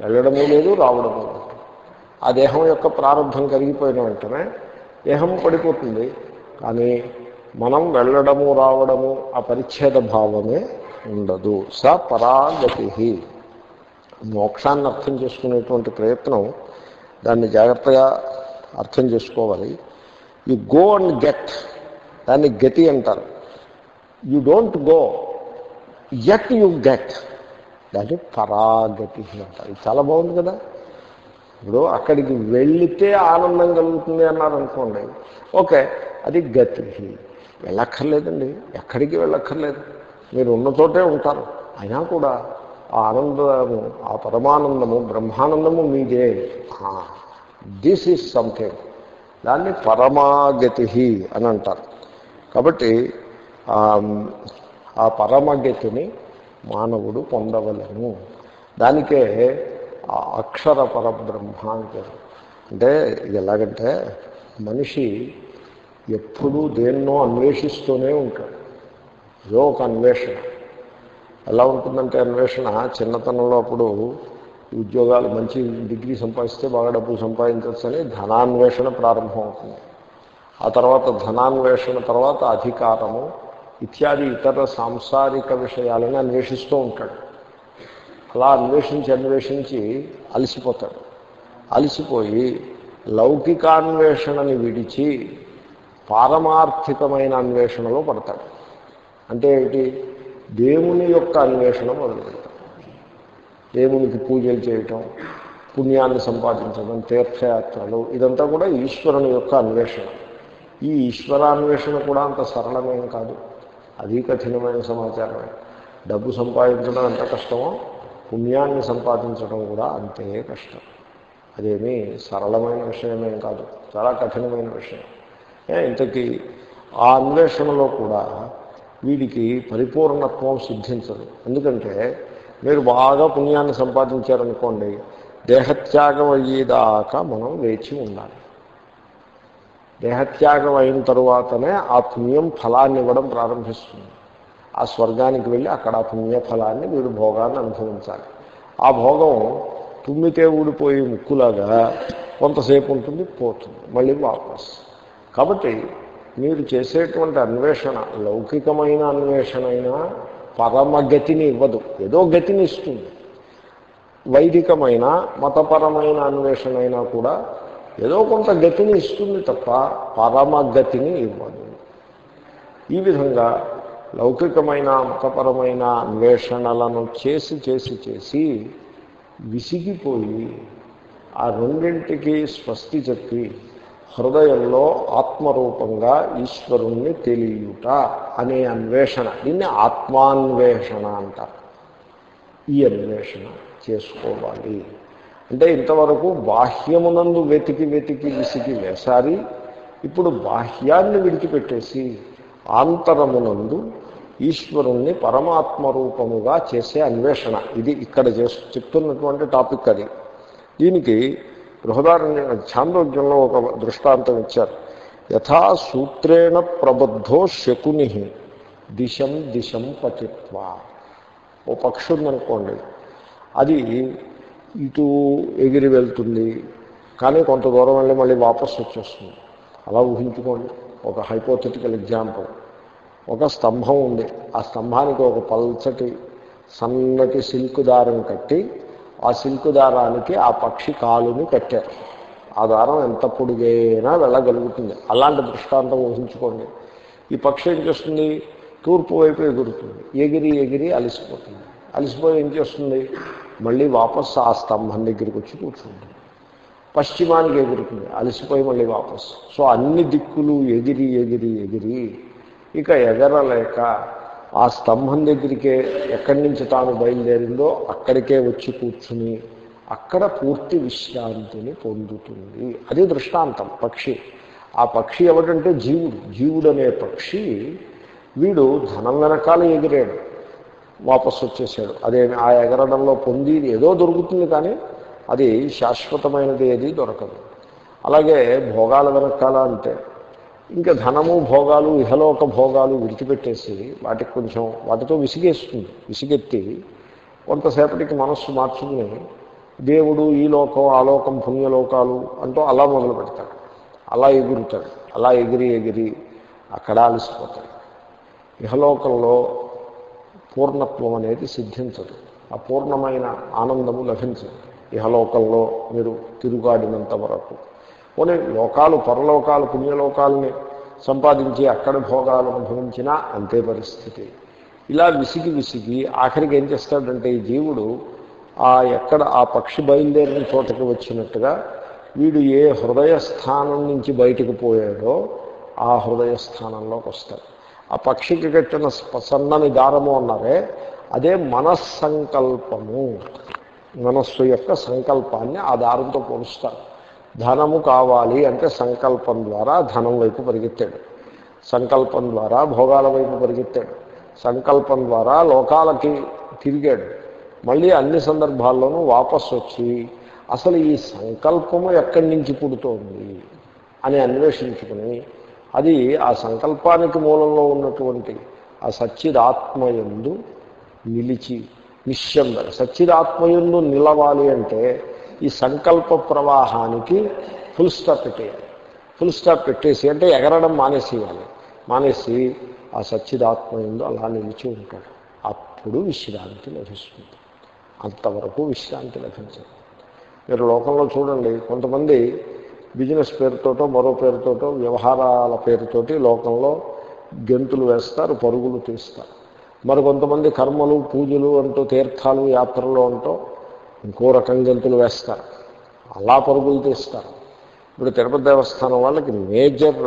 వెళ్ళడము లేదు రావడము లేదు. ఆ దేహం యొక్క ప్రారంభం కరిగిపోయిన వెంటనే దేహం పడిపోతుంది. కానీ మనం వెళ్ళడము రావడము ఆ పరిచ్ఛేద భావమే ఉండదు. స పరాగతి మోక్షాన్ని అర్థం చేసుకునేటువంటి ప్రయత్నం దాన్ని జాగ్రత్తగా అర్థం చేసుకోవాలి. You go and get. దాన్ని గతి అంటారు. You don't go yet you get. దాన్ని పరాగతి అంటారు. ఇది చాలా బాగుంది కదా? ఇప్పుడు అక్కడికి వెళితే ఆనందం కలుగుతుంది అన్నారు అనుకోండి. ఓకే అది గతి. వెళ్ళక్కర్లేదండి. ఎక్కడికి వెళ్ళక్కర్లేదు. మీరు ఉన్న చోటే ఉంటారు. అయినా కూడా ఆ ఆనందము ఆ పరమానందము బ్రహ్మానందము మీదే. దిస్ ఈజ్ సంథింగ్ దాన్ని పరమాగతి అని అంటారు. కాబట్టి ఆ, ఆ పరమగతిని మానవుడు పొందవలను దానికే అక్షర పరబ్రహ్మ అని పేరు. అంటే ఇది ఎలాగంటే మనిషి ఎప్పుడూ దేన్నో అన్వేషిస్తూనే ఉంటాడు. ఏదో ఒక అన్వేషణ. ఎలా ఉంటుందంటే అన్వేషణ చిన్నతనంలో అప్పుడు ఉద్యోగాలు మంచి డిగ్రీ సంపాదిస్తే బాగా డబ్బు సంపాదించవచ్చు అని ధనాన్వేషణ ప్రారంభం అవుతుంది. ఆ తర్వాత ధనాన్వేషణ తర్వాత అధికారము ఇత్యాది ఇతర సాంసారిక విషయాలని అన్వేషిస్తూ ఉంటాడు. అలా అన్వేషించి అన్వేషించి అలసిపోతాడు. అలసిపోయి లౌకికాన్వేషణని విడిచి పారమార్థికమైన అన్వేషణలో పడతాడు. అంటే ఏమిటి? దేవుని యొక్క అన్వేషణ మొదలుపెడతాడు. దేవునికి పూజలు చేయటం పుణ్యాన్ని సంపాదించడం తీర్థయాత్రలు ఇదంతా కూడా ఈశ్వరుని యొక్క అన్వేషణ. ఈ ఈశ్వరాన్వేషణ కూడా అంత సరళమేం కాదు. అది కఠినమైన సమాచారమే. డబ్బు సంపాదించడం ఎంత కష్టమో పుణ్యాన్ని సంపాదించడం కూడా అంతే కష్టం. అదేమీ సరళమైన విషయమేం కాదు. చాలా కఠినమైన విషయం. ఇంతకీ ఆ అన్వేషణలో కూడా వీడికి పరిపూర్ణత్వం సిద్ధించదు. ఎందుకంటే మీరు బాగా పుణ్యాన్ని సంపాదించారనుకోండి దేహత్యాగం అయ్యేదాకా మనం వేచి ఉండాలి. దేహత్యాగం అయిన తరువాతనే ఆ పుణ్యం ఫలాన్ని ఇవ్వడం ప్రారంభిస్తుంది. ఆ స్వర్గానికి వెళ్ళి అక్కడ ఆ పుణ్య ఫలాన్ని వీడు భోగాన్ని అనుభవించాలి. ఆ భోగం తుమ్మితే ఊడిపోయి ముక్కులాగా కొంతసేపు ఉంటుంది పోతుంది మళ్ళీ వాపస్. కాబట్టి మీరు చేసేటువంటి అన్వేషణ లౌకికమైన అన్వేషణ అయినా పరమగతిని ఇవ్వదు. ఏదో గతిని ఇస్తుంది. వైదికమైన మతపరమైన అన్వేషణ అయినా కూడా ఏదో కొంత గతిని ఇస్తుంది తప్ప పరమగతిని ఇవ్వదు. ఈ విధంగా లౌకికమైన మతపరమైన అన్వేషణలను చేసి చేసి చేసి విసిగిపోయి ఆ రెండింటికి స్వస్తి చెప్పి హృదయంలో ఆత్మరూపంగా ఈశ్వరుణ్ణి తెలియుట అనే అన్వేషణ. దీన్ని ఆత్మాన్వేషణ అంటారు. ఈ అన్వేషణ చేసుకోవాలి. అంటే ఇంతవరకు బాహ్యమునందు వెతికి వెతికి విసికి వేసారి ఇప్పుడు బాహ్యాన్ని విడిచిపెట్టేసి ఆంతరమునందు ఈశ్వరుణ్ణి పరమాత్మ రూపముగా చేసే అన్వేషణ. ఇది ఇక్కడ చేస్తూ చెప్తున్నటువంటి టాపిక్ అది. దీనికి బృహదారణ్య ఛాందోగ్యంలో ఒక దృష్టాంతం ఇచ్చారు. యథా సూత్రేణ ప్రబద్ధో శకుని దిశం దిశం పతిత్వ. ఓ పక్షి ఉందనుకోండి అది ఇటు ఎగిరి వెళ్తుంది. కానీ కొంత దూరం వెళ్ళి మళ్ళీ వాపసు వచ్చేస్తుంది. అలా ఊహించుకోండి. ఒక హైపోథెటికల్ ఎగ్జాంపుల్ ఒక స్తంభం ఉంది. ఆ స్తంభానికి ఒక పల్చటి సన్నటి సిల్క్ దారం కట్టి ఆ సిల్క్ దారానికి ఆ పక్షి కాలుని కట్టారు. ఆ దారం ఎంత పొడిగైనా వెళ్ళగలుగుతుంది. అలాంటి దృష్టాంతం ఊహించుకోండి. ఈ పక్షి ఏం చేస్తుంది? తూర్పు వైపు ఎగురుతుంది. ఎగిరి ఎగిరి అలసిపోతుంది. అలసిపోయి ఏం చేస్తుంది? మళ్ళీ వాపస్ ఆ స్తంభం దగ్గరికి వచ్చి కూర్చుంటుంది. పశ్చిమానికి ఎగురుతుంది. అలసిపోయి మళ్ళీ వాపస్ సో అన్ని దిక్కులు ఎగిరి ఎగిరి ఎగిరి ఇక ఎగరలేక ఆ స్తంభం దగ్గరికే ఎక్కడి నుంచి తాను బయలుదేరిందో అక్కడికే వచ్చి కూర్చుని అక్కడ పూర్తి విశ్రాంతిని పొందుతుంది. అది దృష్టాంతం. పక్షి. ఆ పక్షి ఎవడంటే జీవుడు. జీవుడు అనే పక్షి వీడు ధనం వెనకాల ఎగిరాడు. వాపసు వచ్చేసాడు. అదే ఆ ఎగరడంలో పొంది ఏదో దొరుకుతుంది కానీ అది శాశ్వతమైనది ఏది దొరకదు. అలాగే భోగాల వెనకాల అంటే ఇంకా ధనము భోగాలు ఇహలోక భోగాలు విడిచిపెట్టేసి వాటికి కొంచెం వాటితో విసిగేస్తుంది విసిగెత్తి కొంతసేపటికి మనస్సు మార్చుకుని దేవుడు ఈ లోకం ఆ లోకం పుణ్యలోకాలు అంటూ అలా మొదలు పెడతాడు. అలా ఎగురుతాడు అలా ఎగిరి ఎగిరి అక్కడ అలసిపోతాడు. ఇహలోకంలో పూర్ణత్వం అనేది సిద్ధించదు. అపూర్ణమైన ఆనందము లభించదు. ఇహలోకంలో మీరు తిరుగాడినంత వరకు. పోనీ లోకాలు పరలోకాలు పుణ్యలోకాలని సంపాదించి అక్కడ భోగాలు అనుభవించినా అంతే పరిస్థితి. ఇలా విసిగి విసిగి ఆఖరికి ఏం చేస్తాడంటే ఈ జీవుడు ఆ ఎక్కడ ఆ పక్షి బయలుదేరిన చోటకి వచ్చినట్టుగా వీడు ఏ హృదయ స్థానం నుంచి బయటకు పోయాడో ఆ హృదయ స్థానంలోకి వస్తాడు. ఆ పక్షికి కట్టిన సన్నని దారము అన్నారే అదే మనస్సంకల్పము. మనస్సు యొక్క సంకల్పాన్ని ఆ దారంతో పోలుస్తారు. ధనము కావాలి అంటే సంకల్పం ద్వారా ధనం వైపు పరిగెత్తాడు. సంకల్పం ద్వారా భోగాల వైపు పరిగెత్తాడు. సంకల్పం ద్వారా లోకాలకి తిరిగాడు. మళ్ళీ అన్ని సందర్భాల్లోనూ వాపసు వచ్చి అసలు ఈ సంకల్పము ఎక్కడి నుంచి పుడుతోంది అని అన్వేషించుకుని అది ఆ సంకల్పానికి మూలంలో ఉన్నటువంటి ఆ సచ్చిదాత్మయందు నిలిచి నిశ్చంద సచ్చిదాత్మయందు నిలవాలి అంటే ఈ సంకల్ప ప్రవాహానికి ఫుల్ స్టాప్ పెట్టేయాలి. ఫుల్ స్టాప్ పెట్టేసి అంటే ఎగరడం మానేసేయాలి. మానేసి ఆ సచ్చిదాత్మయందు అలా నిలిచి ఉంటాడు. అప్పుడు విశ్రాంతి లభిస్తుంది. అంతవరకు విశ్రాంతి లభించదు. మీరు లోకంలో చూడండి కొంతమంది బిజినెస్ పేరుతోటో మరో పేరుతోటో వ్యవహారాల పేరుతోటి లోకంలో గెంతులు వేస్తారు పరుగులు తీస్తారు. మరి కొంతమంది కర్మలు పూజలు అంటూ తీర్థాలు యాత్రలు అంటూ ఇంకో రకం గెంతులు వేస్తారు. అలా పరుగులు తీస్తారు. ఇప్పుడు తిరుపతి దేవస్థానం వాళ్ళకి మేజర్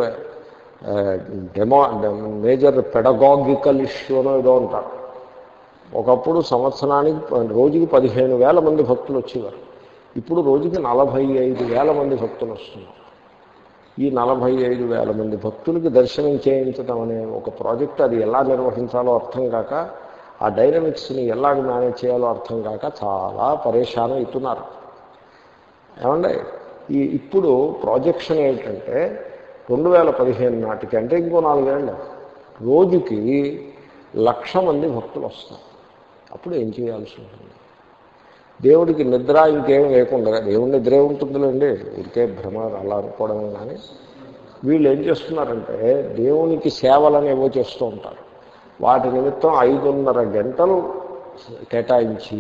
డెమా డెమో మేజర్ పెడగాగికల్ ఇష్యూ అనో ఏదో ఉంటారు ఒకప్పుడు సంవత్సరానికి రోజుకి పదిహేను వేల మంది భక్తులు వచ్చేవారు. ఇప్పుడు రోజుకి నలభై ఐదు వేల మంది భక్తులు వస్తున్నారు. ఈ నలభై ఐదు వేల మంది భక్తులకి దర్శనం చేయించడం అనే ఒక ప్రాజెక్ట్ అది ఎలా నిర్వహించాలో అర్థం కాక ఆ డైనమిక్స్ని ఎలా మేనేజ్ చేయాలో అర్థం కాక చాలా పరేషాన్ అవుతున్నారు. ఏమండి ఈ ఇప్పుడు ప్రాజెక్షన్ ఏంటంటే రెండు వేల పదిహేను నాటికి అంటే ఇంకో నాలుగేళ్ళు రోజుకి లక్ష మంది భక్తులు వస్తారు అప్పుడు ఏం చేయాల్సి ఉంటుంది? దేవుడికి నిద్ర ఇంకేం లేకుండా దేవుడి నిద్రే ఉంటుందిలేండి. ఇంకే భ్రమ అలా అనుకోవడమే కానీ వీళ్ళు ఏం చేస్తున్నారంటే దేవునికి సేవలను ఏవో చేస్తూ ఉంటారు. వాటి నిమిత్తం ఐదున్నర గంటలు కేటాయించి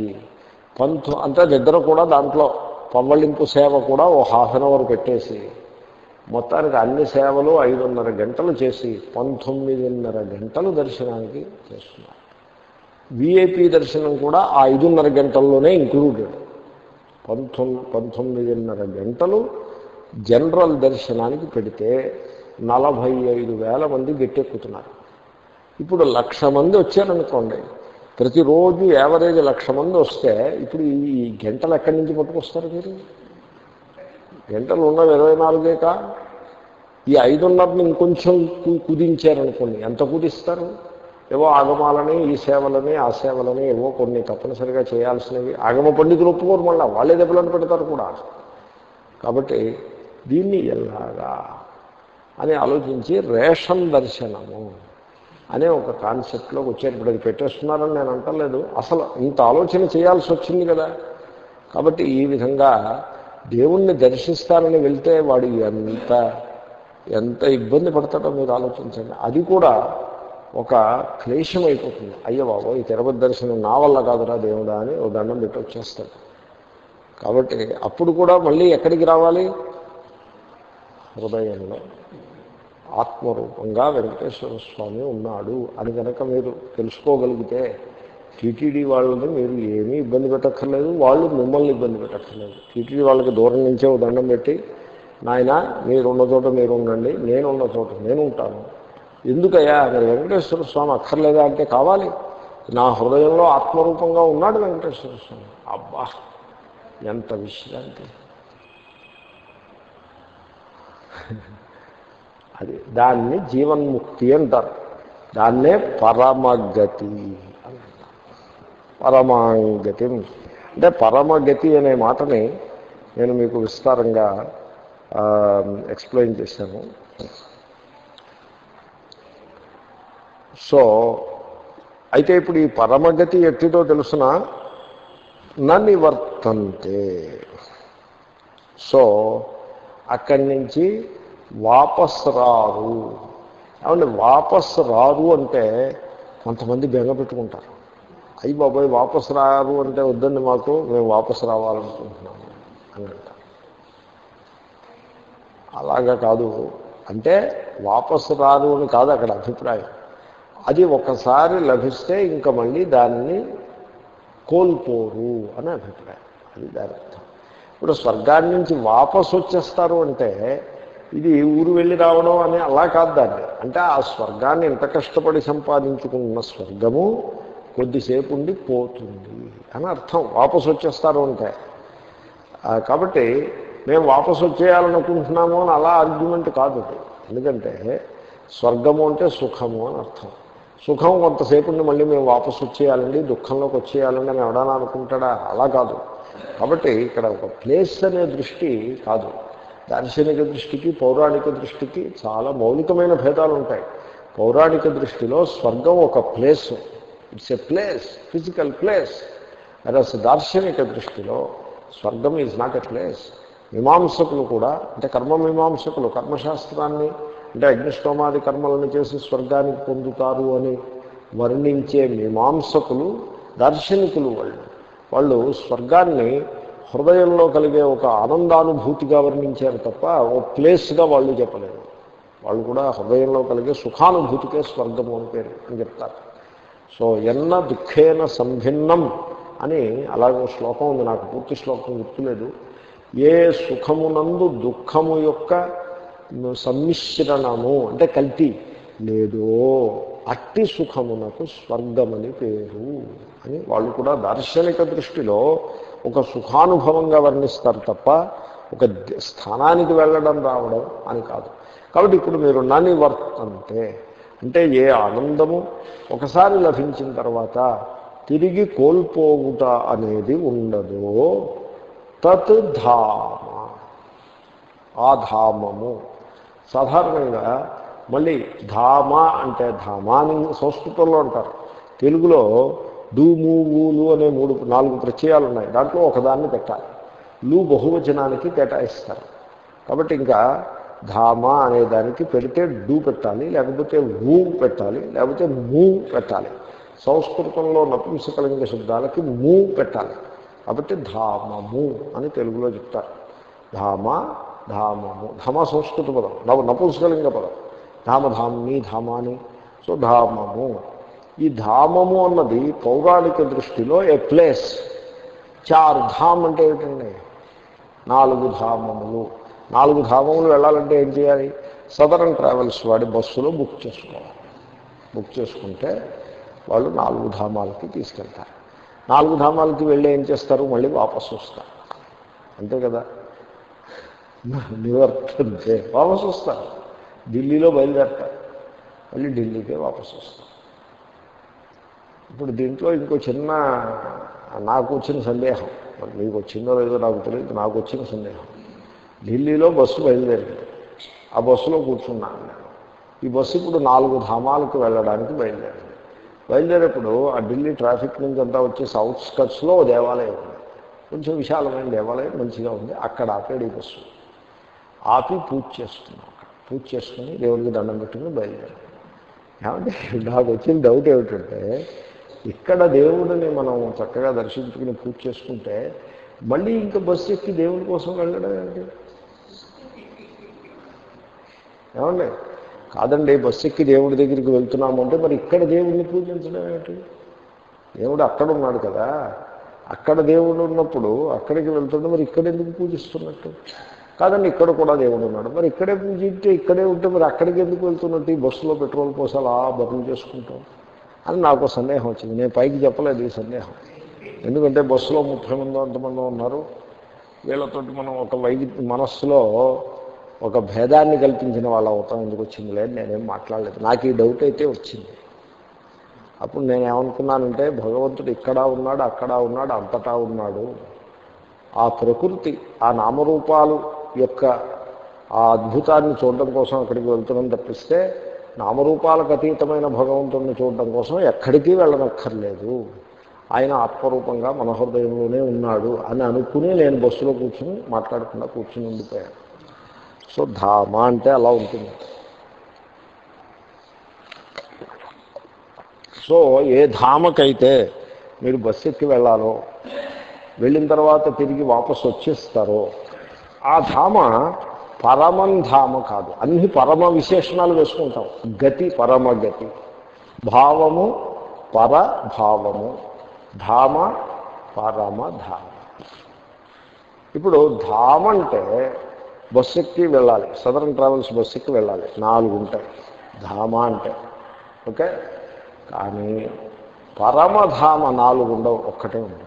పంతు అంతా నిద్ర కూడా దాంట్లో పవ్వళింపు సేవ కూడా ఓ హాఫ్ అన్ అవర్ పెట్టేసి మొత్తానికి అన్ని సేవలు ఐదున్నర గంటలు చేసి పంతొమ్మిదిన్నర గంటలు దర్శనానికి చేస్తున్నారు. విఐపి దర్శనం కూడా ఆ ఐదున్నర గంటల్లోనే ఇంక్లూడెడ్. పంతొమ్మిది పంతొమ్మిదిన్నర గంటలు జనరల్ దర్శనానికి పెడితే నలభై ఐదు వేల మంది గట్టెక్కుతున్నారు. ఇప్పుడు లక్ష మంది వచ్చారనుకోండి ప్రతిరోజు యావరేజ్ లక్ష మంది వస్తే ఇప్పుడు ఈ గంటలు ఎక్కడి నుంచి పట్టుకొస్తారు మీరు? గంటలు ఉన్నవి ఇరవై నాలుగే కా ఈ ఐదున్నరని ఇంకొంచెం కు- కుదించారనుకోండి ఎంత కుదిస్తారు? ఏవో ఆగమాలని ఈ సేవలని ఆ సేవలని ఏవో కొన్ని తప్పనిసరిగా చేయాల్సినవి. ఆగమ పండితులు ఒప్పుకోరు మళ్ళీ వాళ్ళే దెబ్బలను పెడతారు కూడా. కాబట్టి దీన్ని ఎలాగా అని ఆలోచించి రేషన్ దర్శనము అనే ఒక కాన్సెప్ట్లోకి వచ్చారు. ఇప్పుడు అది పెట్టేస్తున్నారని నేను అంటలేదు. అసలు ఇంత ఆలోచన చేయాల్సి వచ్చింది కదా. కాబట్టి ఈ విధంగా దేవుణ్ణి దర్శిస్తానని వెళ్తే వాడు ఎంత ఎంత ఇబ్బంది పడతాడో మీరు ఆలోచించండి. అది కూడా ఒక క్లేశం అయిపోతుంది అయ్యో బాబు ఈ తిరుపతి దర్శనం నా వల్ల కాదురా దేవుడా అని ఓ దండం పెట్టి వచ్చేస్తాడు. కాబట్టి అప్పుడు కూడా మళ్ళీ ఎక్కడికి రావాలి? హృదయంలో. ఆత్మరూపంగా వెంకటేశ్వర స్వామి ఉన్నాడు అని కనుక మీరు తెలుసుకోగలిగితే టీటీడీ వాళ్ళని మీరు ఏమీ ఇబ్బంది పెట్టక్కర్లేదు వాళ్ళు మిమ్మల్ని ఇబ్బంది పెట్టక్కర్లేదు. టీటీడీ వాళ్ళకి దూరం నుంచే ఒక దండం పెట్టి నాయన మీరు ఉన్న చోట మీరు ఉండండి నేను ఉన్న చోట నేను ఉంటాను ఎందుకయ్యా? మరి వెంకటేశ్వర స్వామి అక్కర్లేదా అంటే కావాలి. నా హృదయంలో ఆత్మరూపంగా ఉన్నాడు వెంకటేశ్వర స్వామి. అబ్బా ఎంత విశ్రాంతి. అది దాన్ని జీవన్ముక్తి అంటారు. దాన్నే పరమగతి అని పరమాంగతి అంటే పరమగతి అనే మాటని నేను మీకు విస్తారంగా ఎక్స్ప్లెయిన్ చేశాను. సో అయితే ఇప్పుడు ఈ పరమగతి ఎట్టిదో తెలుసిన నివర్తంతే సో అక్కడి నుంచి వాపస్ రారు. ఏమంటే వాపస్ రారు అంటే కొంతమంది బెంగ పెట్టుకుంటారు. అయ్యి బాబాయ్ వాపస్ రారు అంటే వద్దండి మాకు మేము వాపస్ రావాలనుకుంటున్నాము అని అంటారు. అలాగా కాదు. అంటే వాపసు రారు అని కాదు అక్కడ అభిప్రాయం. అది ఒకసారి లభిస్తే ఇంకా మళ్ళీ దాన్ని కోల్పోరు అని అభిప్రాయం. అది దాని అర్థం ఇప్పుడు స్వర్గాన్ని నుంచి వాపసు వచ్చేస్తారు అంటే ఇది ఊరు వెళ్ళి రావడం అని అలా కాదు దాన్ని. అంటే ఆ స్వర్గాన్ని ఎంత కష్టపడి సంపాదించుకున్న స్వర్గము కొద్దిసేపు ఉండి పోతుంది అని అర్థం. వాపసు వచ్చేస్తారు అంటే. కాబట్టి మేము వాపసు వచ్చేయాలనుకుంటున్నాము అని అలా ఆర్గ్యుమెంట్ కాదు ఎందుకంటే స్వర్గము అంటే సుఖము అని అర్థం. సుఖం కొంతసేపు ఉండి మళ్ళీ మేము వాపసు వచ్చేయాలండి దుఃఖంలోకి వచ్చేయాలండి అని ఎవడన్నా అనుకుంటాడా? అలా కాదు. కాబట్టి ఇక్కడ ఒక ప్లేస్ అనే దృష్టి కాదు. దార్శనిక దృష్టికి పౌరాణిక దృష్టికి చాలా మౌలికమైన భేదాలు ఉంటాయి పౌరాణిక దృష్టిలో స్వర్గం ఒక place it's a place physical place అరస్ దార్శనిక దృష్టిలో స్వర్గం ఈజ్ నాట్ ఎ ప్లేస్ మీమాంసకులు కూడా అంటే కర్మ మీమాంసకులు కర్మశాస్త్రాన్ని అంటే అగ్నిష్టోమాది కర్మలను చేసి స్వర్గానికి పొందుతారు అని వర్ణించే మీమాంసకులు దార్శనికులు వాళ్ళు. వాళ్ళు స్వర్గాన్ని హృదయంలో కలిగే ఒక ఆనందానుభూతిగా వర్ణించారు తప్ప ఓ ప్లేస్గా వాళ్ళు చెప్పలేరు. వాళ్ళు కూడా హృదయంలో కలిగే సుఖానుభూతికే స్వర్గము అని పేరు అని చెప్తారు. సో ఎన్న దుఃఖేన సంభిన్నం అని అలాగే శ్లోకం ఉంది. నాకు పూర్తి శ్లోకం గుర్తులేదు. ఏ సుఖమునందు దుఃఖము యొక్క సమ్మిశ్రణము అంటే కల్తీ. లేదో అట్టి సుఖమునకు స్వర్గమని పేరు అని వాళ్ళు కూడా దార్శనిక దృష్టిలో ఒక సుఖానుభవంగా వర్ణిస్తారు తప్ప ఒక స్థానానికి వెళ్ళడం రావడం అని కాదు. కాబట్టి ఇప్పుడు మీరు నని వర్తంతే అంటే ఏ ఆనందము ఒకసారి లభించిన తర్వాత తిరిగి కోల్పోవుట అనేది ఉండదో. తత్ ధామ. ఆ ధామము. సాధారణంగా మళ్ళీ ధామ అంటే ధామ అని సంస్కృతంలో అంటారు. తెలుగులో డూము ఊలు అనే మూడు నాలుగు ప్రత్యయాలు ఉన్నాయి. దాంట్లో ఒకదాన్ని పెట్టాలి. లు బహువచనానికి కేటాయిస్తారు. కాబట్టి ఇంకా ధామ అనే దానికి పెడితే డూ పెట్టాలి లేకపోతే ఊ పెట్టాలి లేకపోతే మూ పెట్టాలి. సంస్కృతంలో నపుంసకలింగ శబ్దాలకి మూ పెట్టాలి. కాబట్టి ధామము అని తెలుగులో చెప్తారు. ధామ ధామము ధామ సంస్కృత పదం. నవ నపుంసకలింగ పదం. ధామధామ్ని ధామాని సో ధామము. ఈ ధామము అన్నది పౌరాణిక దృష్టిలో ఏ ప్లేస్. చార్ ధామ్ అంటే ఏమిటండి? నాలుగు ధామములు. నాలుగు ధామములు వెళ్ళాలంటే ఏం చేయాలి? సదరన్ ట్రావెల్స్ వాడి బస్సులో బుక్ చేసుకోవాలి. బుక్ చేసుకుంటే వాళ్ళు నాలుగు ధామాలకి తీసుకెళ్తారు. నాలుగు ధామాలకి వెళ్ళి ఏం చేస్తారు? మళ్ళీ వాపసు వస్తారు అంతే కదా? నివర్తంతే వాపసు వస్తారు ఢిల్లీలో బయలుదేరతారు మళ్ళీ ఢిల్లీకే వాపసు వస్తారు ఇప్పుడు దీంట్లో ఇంకో చిన్న నాకు వచ్చిన సందేహం. మీకు వచ్చిందో లేదో నాకు తెలియదు నాకు వచ్చిన సందేహం. ఢిల్లీలో బస్సు బయలుదేరింది. ఆ బస్సులో కూర్చున్నాను నేను. ఈ బస్సు ఇప్పుడు నాలుగు ధామాలకు వెళ్ళడానికి బయలుదేరింది. బయలుదేరేప్పుడు ఆ ఢిల్లీ ట్రాఫిక్ నుంచి అంతా వచ్చేసి అవుట్స్కట్స్లో స్కట్స్లో దేవాలయం ఉంది. కొంచెం విశాలమైన దేవాలయం మంచిగా ఉంది. అక్కడ ఆపాడు ఈ బస్సు. ఆపి పూజ చేస్తున్నాం పూజ చేసుకుని దేవుడికి దండం పెట్టుకుని బయలుదేరాం. ఏమంటే నాకు వచ్చిన డౌట్ ఏమిటంటే ఇక్కడ దేవుడిని మనం చక్కగా దర్శించుకుని పూజ చేసుకుంటే మళ్ళీ ఇంకా బస్సు ఎక్కి దేవుడి కోసం వెళ్ళడం ఏంటి? ఏమండి? కాదండి బస్సు ఎక్కి దేవుడి దగ్గరికి వెళ్తున్నాము అంటే మరి ఇక్కడ దేవుడిని పూజించడం ఏమిటి దేవుడు అక్కడ ఉన్నాడు కదా. అక్కడ దేవుడు ఉన్నప్పుడు అక్కడికి వెళ్తుంటే మరి ఇక్కడ ఎందుకు పూజిస్తున్నట్టు? కాదండి ఇక్కడ కూడా దేవుడు ఉన్నాడు. మరి ఇక్కడే పూజింటే ఇక్కడే ఉంటే మరి అక్కడికి ఎందుకు వెళ్తున్నట్టు ఈ బస్సులో పెట్రోల్ పోసి అలా బదులు చేసుకుంటాం. అని నాకు సందేహం వచ్చింది. నేను పైకి చెప్పలేదు ఈ సందేహం. ఎందుకంటే బస్సులో ముప్పై మంది అంతమంది ఉన్నారు. వీళ్ళతో మనం ఒక వైద్య మనస్సులో ఒక భేదాన్ని కల్పించిన వాళ్ళ అవుతాం. ఎందుకు వచ్చింది లేదు నేనేం మాట్లాడలేదు. నాకు ఈ డౌట్ అయితే వచ్చింది. అప్పుడు నేను ఏమనుకున్నానంటే భగవంతుడు ఇక్కడ ఉన్నాడు అక్కడ ఉన్నాడు అంతటా ఉన్నాడు. ఆ ప్రకృతి ఆ నామరూపాలు యొక్క ఆ అద్భుతాన్ని చూడడం కోసం అక్కడికి వెళ్తున్నాం తప్పిస్తే నామరూపాలకు అతీతమైన భగవంతుడిని చూడడం కోసం ఎక్కడికి వెళ్ళనక్కర్లేదు. ఆయన ఆత్మరూపంగా మన హృదయంలోనే ఉన్నాడు అని అనుకుని నేను బస్సులో కూర్చుని మాట్లాడకుండా కూర్చుని ఉండిపోయాను. సో ధామ అంటే అలా ఉంటుంది. సో ఏ ధామకైతే మీరు బస్సు ఎక్కి వెళ్ళాలో వెళ్ళిన తర్వాత తిరిగి వాపసు వచ్చేస్తారో ఆ ధామ పరమం ధామ కాదు. అన్ని పరమ విశేషణాలు వేసుకుంటాం. గతి పరమ గతి. భావము పరభావము. ధామ పరమధామ ఇప్పుడు ధామ. అంటే బస్సు ఎక్కి వెళ్ళాలి. సదరన్ ట్రావెల్స్ బస్సు ఎక్కి వెళ్ళాలి. నాలుగు ఉంటాయి. ధామ అంటే ఓకే? కానీ పరమధామ నాలుగు ఉండవు. ఒక్కటే ఉంటుంది.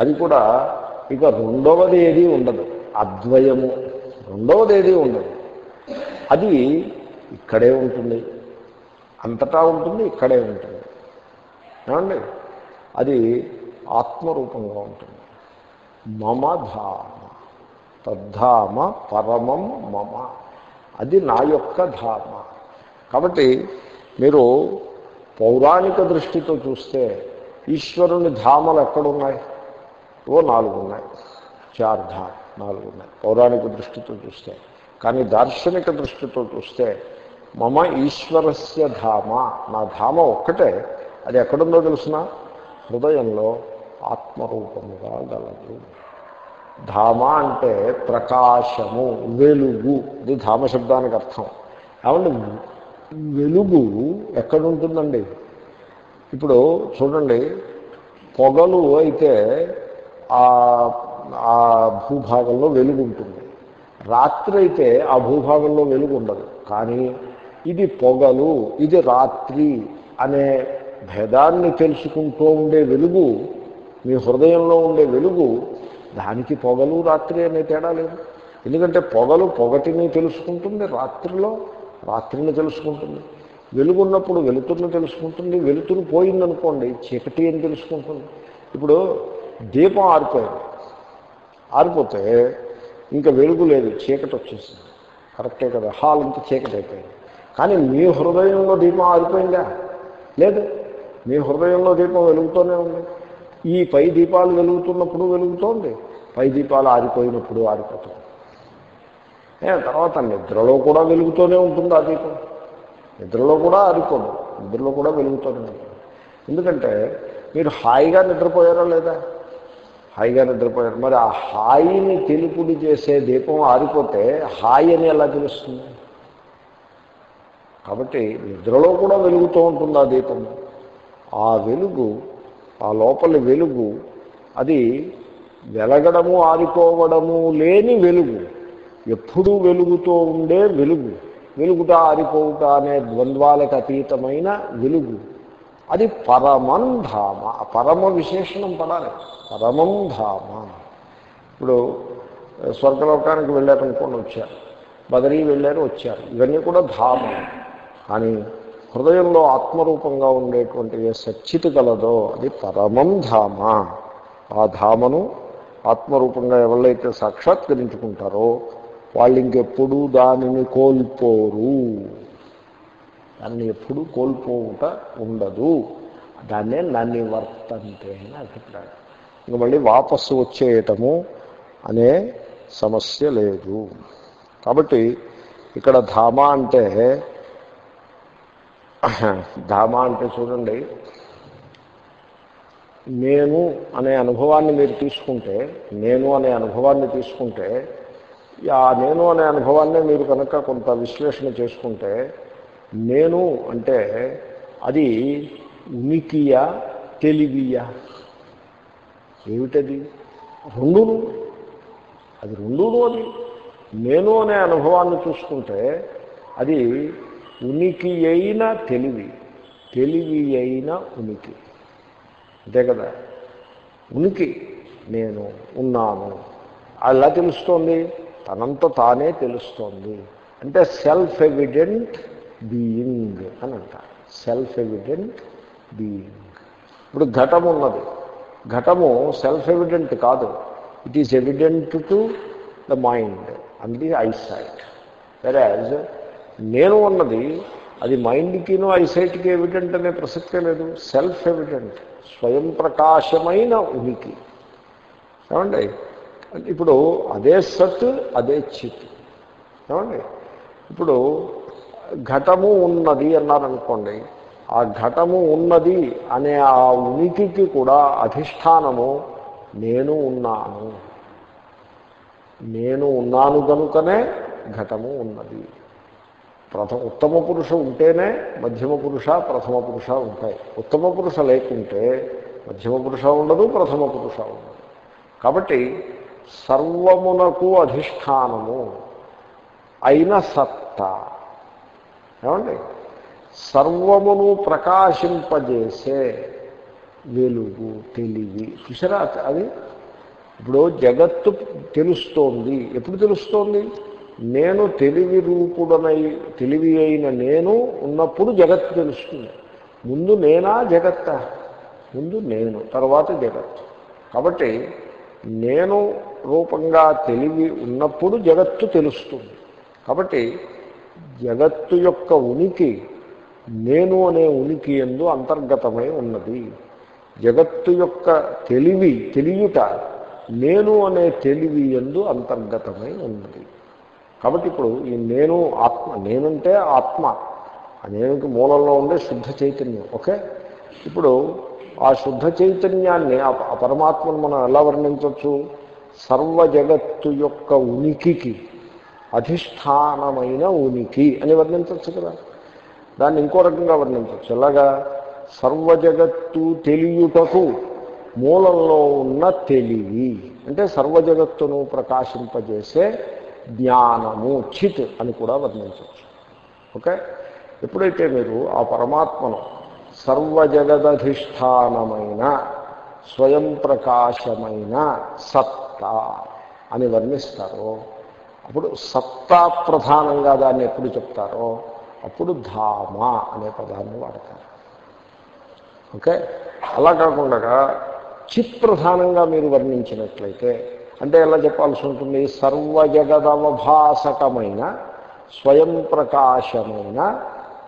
అది కూడా ఇక రెండవది ఏది ఉండదు. అద్వయము. రెండవది ఏది ఉండదు. అది ఇక్కడే ఉంటుంది. అంతటా ఉంటుంది ఇక్కడే ఉంటుంది. ఏమండి? అది ఆత్మరూపంగా ఉంటుంది. మమ ధామ. తద్ధామ పరమం మమ. అది నా యొక్క ధామ. కాబట్టి మీరు పౌరాణిక దృష్టితో చూస్తే ఈశ్వరుని ధామలు ఎక్కడున్నాయి? ఓ నాలుగు ఉన్నాయి. చార్ధ నాలుగు ఉన్నాయి. పౌరాణిక దృష్టితో చూస్తే. కానీ దార్శనిక దృష్టితో చూస్తే మమ ఈశ్వరస్య ధామ. నా ధామ ఒక్కటే. అది ఎక్కడుందో తెలుసిన? హృదయంలో ఆత్మరూపముగా గలదు. ధామ అంటే ప్రకాశము వెలుగు. ఇది ధామ శబ్దానికి అర్థం. ఏమంటే వెలుగు ఎక్కడుంటుందండి? ఇప్పుడు చూడండి పొగలు అయితే ఆ భూభాగంలో వెలుగు ఉంటుంది. రాత్రి అయితే ఆ భూభాగంలో వెలుగు ఉండదు. కానీ ఇది పొగలు ఇది రాత్రి అనే భేదాన్ని తెలుసుకుంటూ ఉండే వెలుగు మీ హృదయంలో ఉండే వెలుగు దానికి పొగలు రాత్రి అనే తేడా లేదు. ఎందుకంటే పొగలు పొగటిని తెలుసుకుంటుంది రాత్రిలో రాత్రిని తెలుసుకుంటుంది. వెలుగున్నప్పుడు వెలుతురుని తెలుసుకుంటుంది. వెలుతురు పోయిందనుకోండి చీకటి అని తెలుసుకుంటుంది. ఇప్పుడు దీపం ఆరిపోయింది. ఆరిపోతే ఇంకా వెలుగు లేదు చీకటి వచ్చేసింది. కరెక్టే కదా హాల్ ఇంత చీకటి అయిపోయింది. కానీ మీ హృదయంలో దీపం ఆరిపోయిందా? లేదు. మీ హృదయంలో దీపం వెలుగుతూనే ఉంది. ఈ పై దీపాలు వెలుగుతున్నప్పుడు వెలుగుతోంది. పై దీపాలు ఆరిపోయినప్పుడు ఆరిపోతుంది. తర్వాత నిద్రలో కూడా వెలుగుతూనే ఉంటుంది ఆ దీపం. నిద్రలో కూడా ఆరిపోదు. నిద్రలో కూడా వెలుగుతూనే ఉంటుంది. ఎందుకంటే మీరు హాయిగా నిద్రపోయారా లేదా? హాయిగా నిద్రపోయారు. మరి ఆ హాయిని తెలుపుడు చేసే దీపం ఆరిపోతే హాయి అని ఎలా తెలుస్తుంది? కాబట్టి నిద్రలో కూడా వెలుగుతూ ఉంటుంది ఆ దీపం. ఆ వెలుగు ఆ లోపలి వెలుగు అది వెలగడము ఆరిపోవడము లేని వెలుగు. ఎప్పుడూ వెలుగుతూ ఉండే వెలుగు. వెలుగుట ఆరిపోవుట అనే ద్వంద్వాలకు అతీతమైన వెలుగు. అది పరమం ధామ. పరమ విశేషణం పడాలి. పరమం ధామ. ఇప్పుడు స్వర్గలోకానికి వెళ్ళారనుకోండి వచ్చారు. బదరీ వెళ్ళారు వచ్చారు. ఇవన్నీ కూడా ధామ. కానీ హృదయంలో ఆత్మరూపంగా ఉండేటువంటి ఏ సచ్చితి కలదో అది పరమం ధామ. ఆ ధామను ఆత్మరూపంగా ఎవరైతే సాక్షాత్కరించుకుంటారో వాళ్ళు ఇంకెప్పుడు దానిని కోల్పోరు. దాన్ని ఎప్పుడూ కోల్పోవుట ఉండదు. దాన్నే నన్ను వర్తంతే అని అభిప్రాయం. ఇంక మళ్ళీ వాపస్సు వచ్చేయటము అనే సమస్య లేదు. కాబట్టి ఇక్కడ ధామ అంటే ధామ అంటే చూడండి నేను అనే అనుభవాన్ని మీరు తీసుకుంటే నేను అనే అనుభవాన్ని తీసుకుంటే ఆ నేను అనే అనుభవాన్ని మీరు కనుక కొంత విశ్లేషణ చేసుకుంటే నేను అంటే అది ఉనికియా తెలివియా? ఏమిటది? రెండును. అది రెండును అది. నేను అనే అనుభవాన్ని చూసుకుంటే అది ఉనికి అయిన తెలివి. తెలివి అయిన ఉనికి. అంతే కదా? ఉనికి. నేను ఉన్నాను. అలా తెలుస్తోంది. తనంత తానే తెలుస్తోంది. అంటే సెల్ఫ్ ఎవిడెంట్ బీయింగ్ అని అంటారు. సెల్ఫ్ ఎవిడెంట్ బీయింగ్ ఇప్పుడు ఘటం ఉన్నది. ఘటము సెల్ఫ్ ఎవిడెంట్ కాదు. It is evident to the mind and the eyesight whereas నేను ఉన్నది అది మైండ్కిను ఐసైట్కి ఎవిడెంట్ అనే ప్రసక్తే లేదు. సెల్ఫ్ ఎవిడెంట్ స్వయం ప్రకాశమైన ఉనికి. ఏమండి? ఇప్పుడు అదే సత్ అదే చిత్. ఏమండి? ఇప్పుడు ఘటము ఉన్నది అన్నారనుకోండి ఆ ఘటము ఉన్నది అనే ఆ ఉనికికి కూడా అధిష్టానము నేను ఉన్నాను. నేను ఉన్నాను కనుకనే ఘటము ఉన్నది. ప్రథమ ఉత్తమ పురుష ఉంటేనే మధ్యమ పురుష ప్రథమ పురుష ఉంటాయి. ఉత్తమ పురుష లేకుంటే మధ్యమ పురుష ఉండదు ప్రథమ పురుష ఉండదు. కాబట్టి సర్వమునకు అధిష్టానము అయిన సత్తా. ఏమండి? సర్వమును ప్రకాశింపజేసే వెలుగు తెలివి. చూసారా అది ఇప్పుడు జగత్తు తెలుస్తోంది. ఎప్పుడు తెలుస్తోంది? నేను తెలివి రూపుడనై తెలివి అయిన నేను ఉన్నప్పుడు జగత్తు తెలుస్తుంది. ముందు నేనా జగత్త? ముందు నేను తర్వాత జగత్తు. కాబట్టి నేను రూపంగా తెలివి ఉన్నప్పుడు జగత్తు తెలుస్తుంది. కాబట్టి జగత్తు యొక్క ఉనికి నేను అనే ఉనికి ఎందు అంతర్గతమై ఉన్నది. జగత్తు యొక్క తెలివి తెలియుట నేను అనే తెలివి ఎందు అంతర్గతమై ఉన్నది. కాబట్టి ఇప్పుడు ఈ నేను ఆత్మ నేనంటే ఆత్మ. ఆ నేనుకి మూలంలో ఉండే శుద్ధ చైతన్యం ఓకే? ఇప్పుడు ఆ శుద్ధ చైతన్యాన్ని ఆ పరమాత్మను మనం ఎలా వర్ణించవచ్చు సర్వ జగత్తు యొక్క ఉనికికి అధిష్టానమైన ఉనికి అని వర్ణించవచ్చు కదా. దాన్ని ఇంకో రకంగా వర్ణించవచ్చు. ఎలాగా? సర్వజగత్తు తెలియుటకు మూలంలో ఉన్న తెలివి. అంటే సర్వజగత్తును ప్రకాశింపజేసే జ్ఞానము చిత్ అని కూడా వర్ణించవచ్చు. ఓకే? ఎప్పుడైతే మీరు ఆ పరమాత్మను సర్వజగదధిష్టానమైన స్వయం ప్రకాశమైన సత్తా అని వర్ణిస్తారో అప్పుడు సత్తా ప్రధానంగా దాన్ని ఎప్పుడు చెప్తారో అప్పుడు ధామ అనే పదాన్ని వాడతారు. ఓకే? అలా కాకుండా చిత్ ప్రధానంగా మీరు వర్ణించినట్లయితే అంటే ఎలా చెప్పాల్సి ఉంటుంది? సర్వజగదవభాసకమైన స్వయం ప్రకాశమైన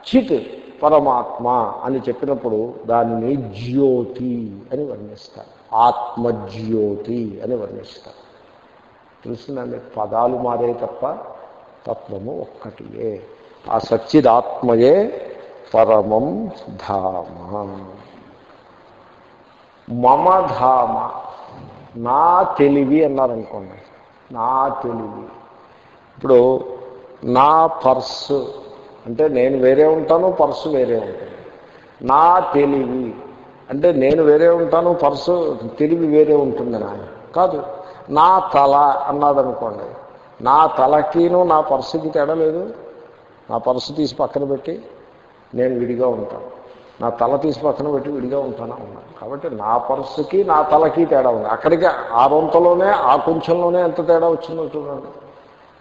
చిత్ పరమాత్మ అని చెప్పినప్పుడు దానిని జ్యోతి అని వర్ణిస్తారు. ఆత్మజ్యోతి అని వర్ణిస్తారు. తెలిసిందండి పదాలు మారే తప్ప తత్వము ఒక్కటియే. ఆ సచ్చిదాత్మయే పరమం ధామ. మమ ధామ. నా తెలివి అన్నారనుకోండి. నా తెలివి. ఇప్పుడు నా పర్సు. అంటే నేను వేరే ఉంటాను పర్సు వేరే ఉంటుంది. నా తెలివి. అంటే నేను వేరే ఉంటాను పర్సు తెలివి వేరే ఉంటుంది నా కాదు. నా తల అన్నదనుకోండి నా తలకిను నా పర్సుకి తేడా లేదు. నా పర్సు తీసి పక్కన పెట్టి నేను విడిగా ఉంటాను. నా తల తీసి పక్కన పెట్టి విడిగా ఉంటానా ఉన్నాను కాబట్టి నా పర్సుకి నా తలకి తేడా ఉంది. అక్కడికి ఆ రొంతలోనే ఆ కొంచెంలోనే ఎంత తేడా వచ్చిందో చూడండి.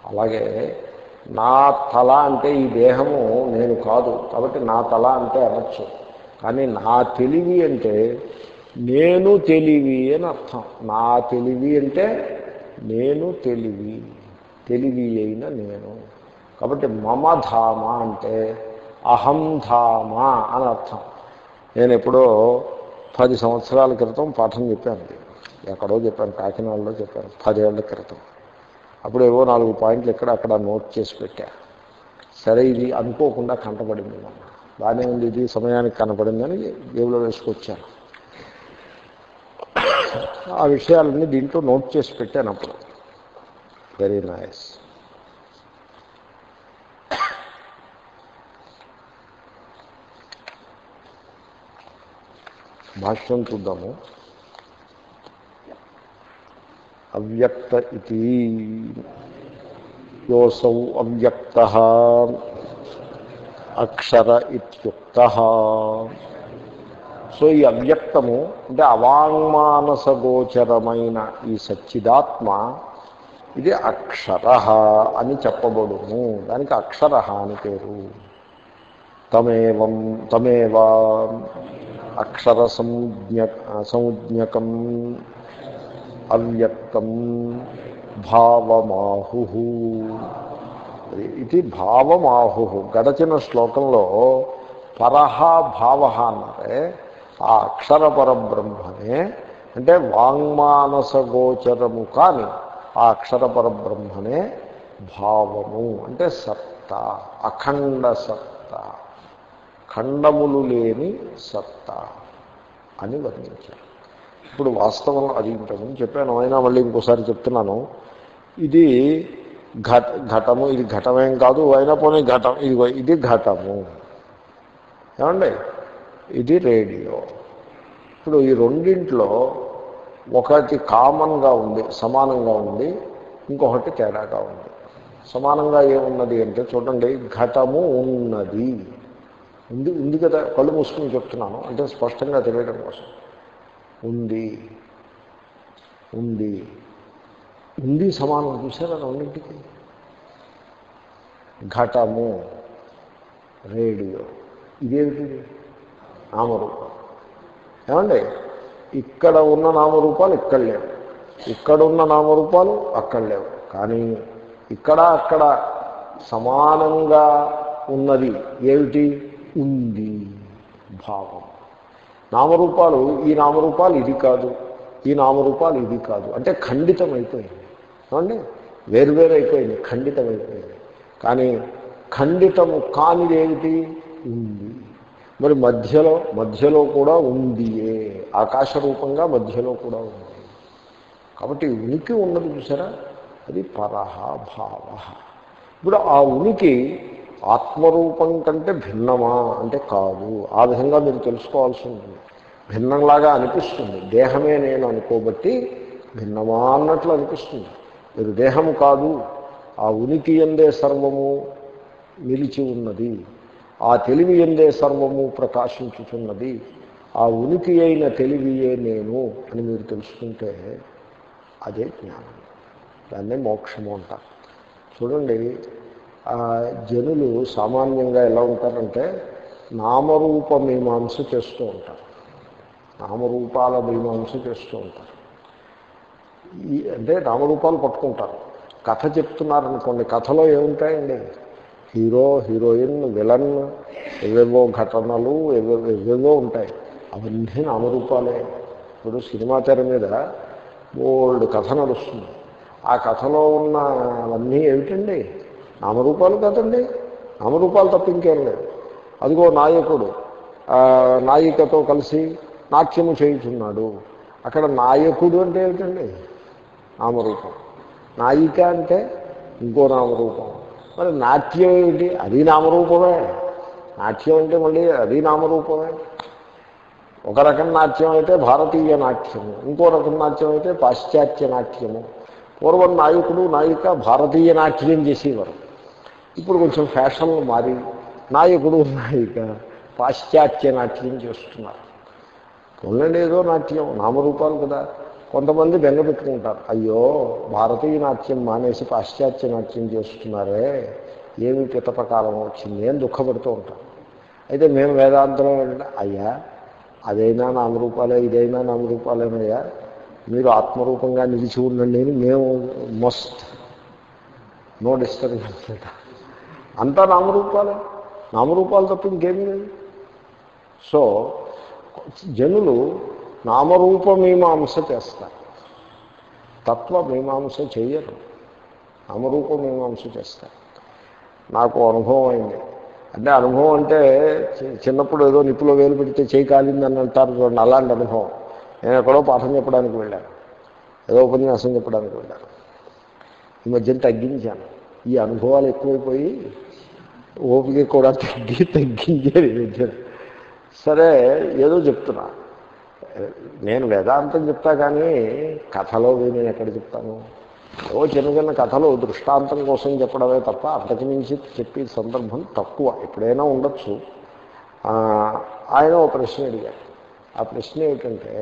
అలాగే నా తల అంటే ఈ దేహము నేను కాదు. కాబట్టి నా తల అంటే అనొచ్చు. కానీ నా తెలివి అంటే నేను తెలివి అని అర్థం. నా తెలివి అంటే నేను తెలివి. తెలివి అయిన నేను. కాబట్టి మమ ధామ అంటే అహం ధామ అని అర్థం. నేను ఎప్పుడో పది సంవత్సరాల క్రితం పాఠం చెప్పాను. ఎక్కడో చెప్పాను కాకినాడలో చెప్పాను పదేళ్ళ క్రితం. అప్పుడు ఏవో నాలుగు పాయింట్లు ఇక్కడ అక్కడ నోట్ చేసి పెట్టా. సరే ఇది అనుకోకుండా కంటపడింది బాగానే ఉంది ఇది సమయానికి కనపడిందని జేబులో వేసుకొచ్చాను. ఆ విషయాలన్నీ దీంట్లో నోట్ చేసి పెట్టాను అప్పుడు. వెరీ నైస్ భాష్యం చూద్దాము. అవ్యక్త ఇది యోసౌ అవ్యక్త. అక్షర ఇత్యుక్త. సో ఈ అవ్యక్తము అంటే అవాంగ్మానసగోచరమైన ఈ సచ్చిదాత్మ ఇది అక్షర అని చెప్పబడును. దానికి అక్షర అని పేరు. తమేవం తమేవా అక్షర సంజ్ఞ సంజ్ఞకం అవ్యక్తం భావమాహు ఇది భావమాహు గడచిన శ్లోకంలో పరహ భావ అన్నారే. ఆ అక్షర పరబ్రహ్మనే అంటే వాంగ్మానస గోచరము కాని ఆ అక్షర పరబ్రహ్మనే భావము అంటే సత్త అఖండ సత్త ఖండములు లేని సత్త అని వర్ణించారు. ఇప్పుడు వాస్తవం అది ఇంతకుముందు చెప్పాను అయినా మళ్ళీ ఇంకోసారి చెప్తున్నాను. ఇది ఘట ఘటము ఇది ఘటమేం కాదు అయినా పోనీ ఘటం ఇది ఇది ఘటము. ఏమండి? ఇది రేడియో. ఇప్పుడు ఈ రెండింట్లో ఒకటి కామన్గా ఉంది సమానంగా ఉంది ఇంకొకటి తేడాగా ఉంది. సమానంగా ఏమున్నది అంటే చూడండి ఘటము ఉన్నది. ఉంది ఉంది కదా కళ్ళు మూసుకుని చెప్తున్నాను అంటే స్పష్టంగా తెలియడం కోసం. ఉంది ఉంది ఉంది సమానం చూసారా రెండింటికి? ఘటము రేడియో. ఇదేమిటిది నామరూపం ఏమండి? ఇక్కడ ఉన్న నామరూపాలు ఇక్కడ లేవు. ఇక్కడ ఉన్న నామరూపాలు అక్కడ లేవు. కానీ ఇక్కడ అక్కడ సమానంగా ఉన్నది ఏమిటి? ఉంది భావం. నామరూపాలు ఈ నామరూపాలు ఇది కాదు ఈ నామరూపాలు ఇది కాదు. అంటే ఖండితం అయిపోయింది ఏమండి? వేరువేరు అయిపోయింది ఖండితం అయిపోయింది కానీ ఖండితము కానిది ఏమిటి? ఉంది. మరి మధ్యలో మధ్యలో కూడా ఉంది ఆకాశ రూపంగా మధ్యలో కూడా ఉంది. కాబట్టి ఉనికి ఉన్నది చూసారా? అది పరహ భావ ఇప్పుడు ఆ ఉనికి ఆత్మరూపం కంటే భిన్నమా? అంటే కాదు. ఆ విధంగా మీరు తెలుసుకోవాల్సి ఉంటుంది. భిన్నంలాగా అనిపిస్తుంది. దేహమే నేను అనుకోబట్టి భిన్నమా అన్నట్లు అనిపిస్తుంది. మీరు దేహము కాదు ఆ ఉనికి ఎందే సర్వము నిలిచి ఉన్నది. ఆ తెలివి ఎందే సర్వము ప్రకాశించుతున్నది ఆ ఉనికి అయిన తెలివియే నేను అని మీరు తెలుసుకుంటే అదే జ్ఞానం. దాన్నే మోక్షము అంటారు. చూడండి జనులు సామాన్యంగా ఎలా ఉంటారంటే నామరూప మీమాంస చేస్తూ ఉంటారు. నామరూపాల మీమాంస చేస్తూ ఉంటారు. ఈ అంటే నామరూపాలు పట్టుకుంటారు. కథ చెప్తున్నారనుకోండి కథలో ఏముంటాయండి? హీరో హీరోయిన్ విలన్ ఏవేవో ఘటనలు ఏవేవో ఏవేవో ఉంటాయి. అవన్నీ నామరూపాలే. ఇప్పుడు సినిమా తెర మీద ఓల్డ్ కథ నడుస్తుంది. ఆ కథలో ఉన్న అవన్నీ ఏమిటండి? నామరూపాలు కదండి. నామరూపాలు తప్ప ఇంకేం లేదు. అదిగో నాయకుడు. నాయికతో కలిసి నాట్యము చేయుచున్నాడు. అక్కడ నాయకుడు అంటే ఏమిటండి? నామరూపం. నాయిక అంటే ఇంకో నామరూపం. మరి నాట్యం ఏమిటి అది నామరూపమే నాట్యం అంటే మళ్ళీ అది నామరూపమే ఒక రకం నాట్యం అయితే భారతీయ నాట్యము ఇంకో రకం నాట్యం అయితే పాశ్చాత్య నాట్యము. పూర్వం నాయకుడు నాయిక భారతీయ నాట్యం చేసేవారు. ఇప్పుడు కొంచెం ఫ్యాషన్లు మారి నాయకుడు నాయిక పాశ్చాత్య నాట్యం చేస్తున్నారు. పొందండి ఏదో నాట్యం నామరూపాలు కదా. కొంతమంది బెంగ పెట్టుకుంటారు అయ్యో భారతీయ నాట్యం మానేసి పాశ్చాత్య నాట్యం చేస్తున్నారే ఏమి పితపకాలం వచ్చింది అని దుఃఖపడుతూ ఉంటారు. అయితే మేము వేదాంతం అయ్యా అదైనా నామరూపాలే ఇదైనా నామరూపాలేనయ్యా మీరు ఆత్మరూపంగా నిలిచి ఉండండి అని మేము మస్ట్ నో డిస్టర్బెన్స్ అంతా నామరూపాలే. నామరూపాలు తప్ప ఇంకేమీ లేదు. సో జనులు నామరూపమీమాంస చేస్తారు తత్వమీమాంస చేయరు. నామరూపమీమాంస చేస్తారు నాకు అనుభవం అయింది. అంటే అనుభవం అంటే చిన్నప్పుడు ఏదో నిప్పులో వేలు పెడితే చేయి కాలిందని అంటారు చూడండి అలాంటి అనుభవం. నేను ఎక్కడో పాఠం చెప్పడానికి వెళ్ళాను. ఏదో ఉపన్యాసం చెప్పడానికి వెళ్ళాను. ఈ మధ్యన తగ్గించాను. ఈ అనుభవాలు ఎక్కువైపోయి ఓపిక కూడా తగ్గి తగ్గించారు ఈ మధ్యన. సరే ఏదో చెప్తున్నా. నేను వేదాంతం చెప్తా కానీ కథలో నేను ఎక్కడ చెప్తాను? ఓ చిన్న చిన్న కథలు దృష్టాంతం కోసం చెప్పడమే తప్ప అంతకు మించి చెప్పే సందర్భం తక్కువ. ఎప్పుడైనా ఉండొచ్చు. ఆయన ఒక ప్రశ్న అడిగారు. ఆ ప్రశ్న ఏమిటంటే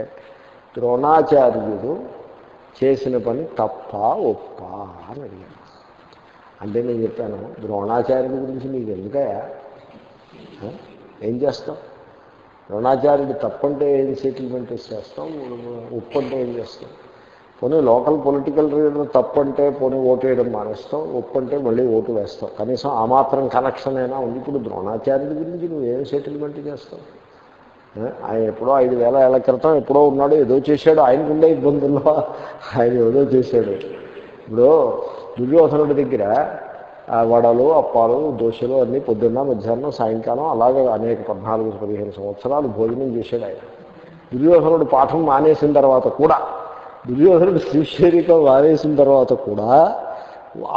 ద్రోణాచార్యుడు చేసిన పని తప్ప ఒప్ప అని అడిగాను అంటే నేను చెప్పాను ద్రోణాచార్యుడి గురించి మీకు ఎందుకయా ఏం చేస్తావు? ద్రోణాచార్యుడు తప్పంటే ఏం సెటిల్మెంట్ చేస్తాం ఒప్పంటే అంటే ఏం చేస్తాం? పోనీ లోకల్ పొలిటికల్ రీజన్ తప్పంటే పోనీ ఓటు వేయడం మానేస్తాం ఒప్పంటే మళ్ళీ ఓటు వేస్తాం. కనీసం ఆ మాత్రం కనెక్షన్ అయినా ఉంది. ఇప్పుడు ద్రోణాచార్యుడి గురించి నువ్వేం సెటిల్మెంట్ చేస్తావు? ఆయన ఎప్పుడో ఐదు వేల ఏళ్ళ క్రితం ఎప్పుడో ఉన్నాడు ఏదో చేశాడు. ఆయనకుండే ఇబ్బందుల్లో ఆయన ఏదో చేశాడు. ఇప్పుడు దుర్యోధనుడి దగ్గర వడలు అప్పాలు దోశలు అన్నీ పొద్దున్న మధ్యాహ్నం సాయంకాలం అలాగే అనేక పద్నాలుగు పదిహేను సంవత్సరాలు భోజనం చేశాడు ఆయన. దుర్యోధనుడు పాఠం మానేసిన తర్వాత కూడా దుర్యోధనుడు శివశరీరం మానేసిన తర్వాత కూడా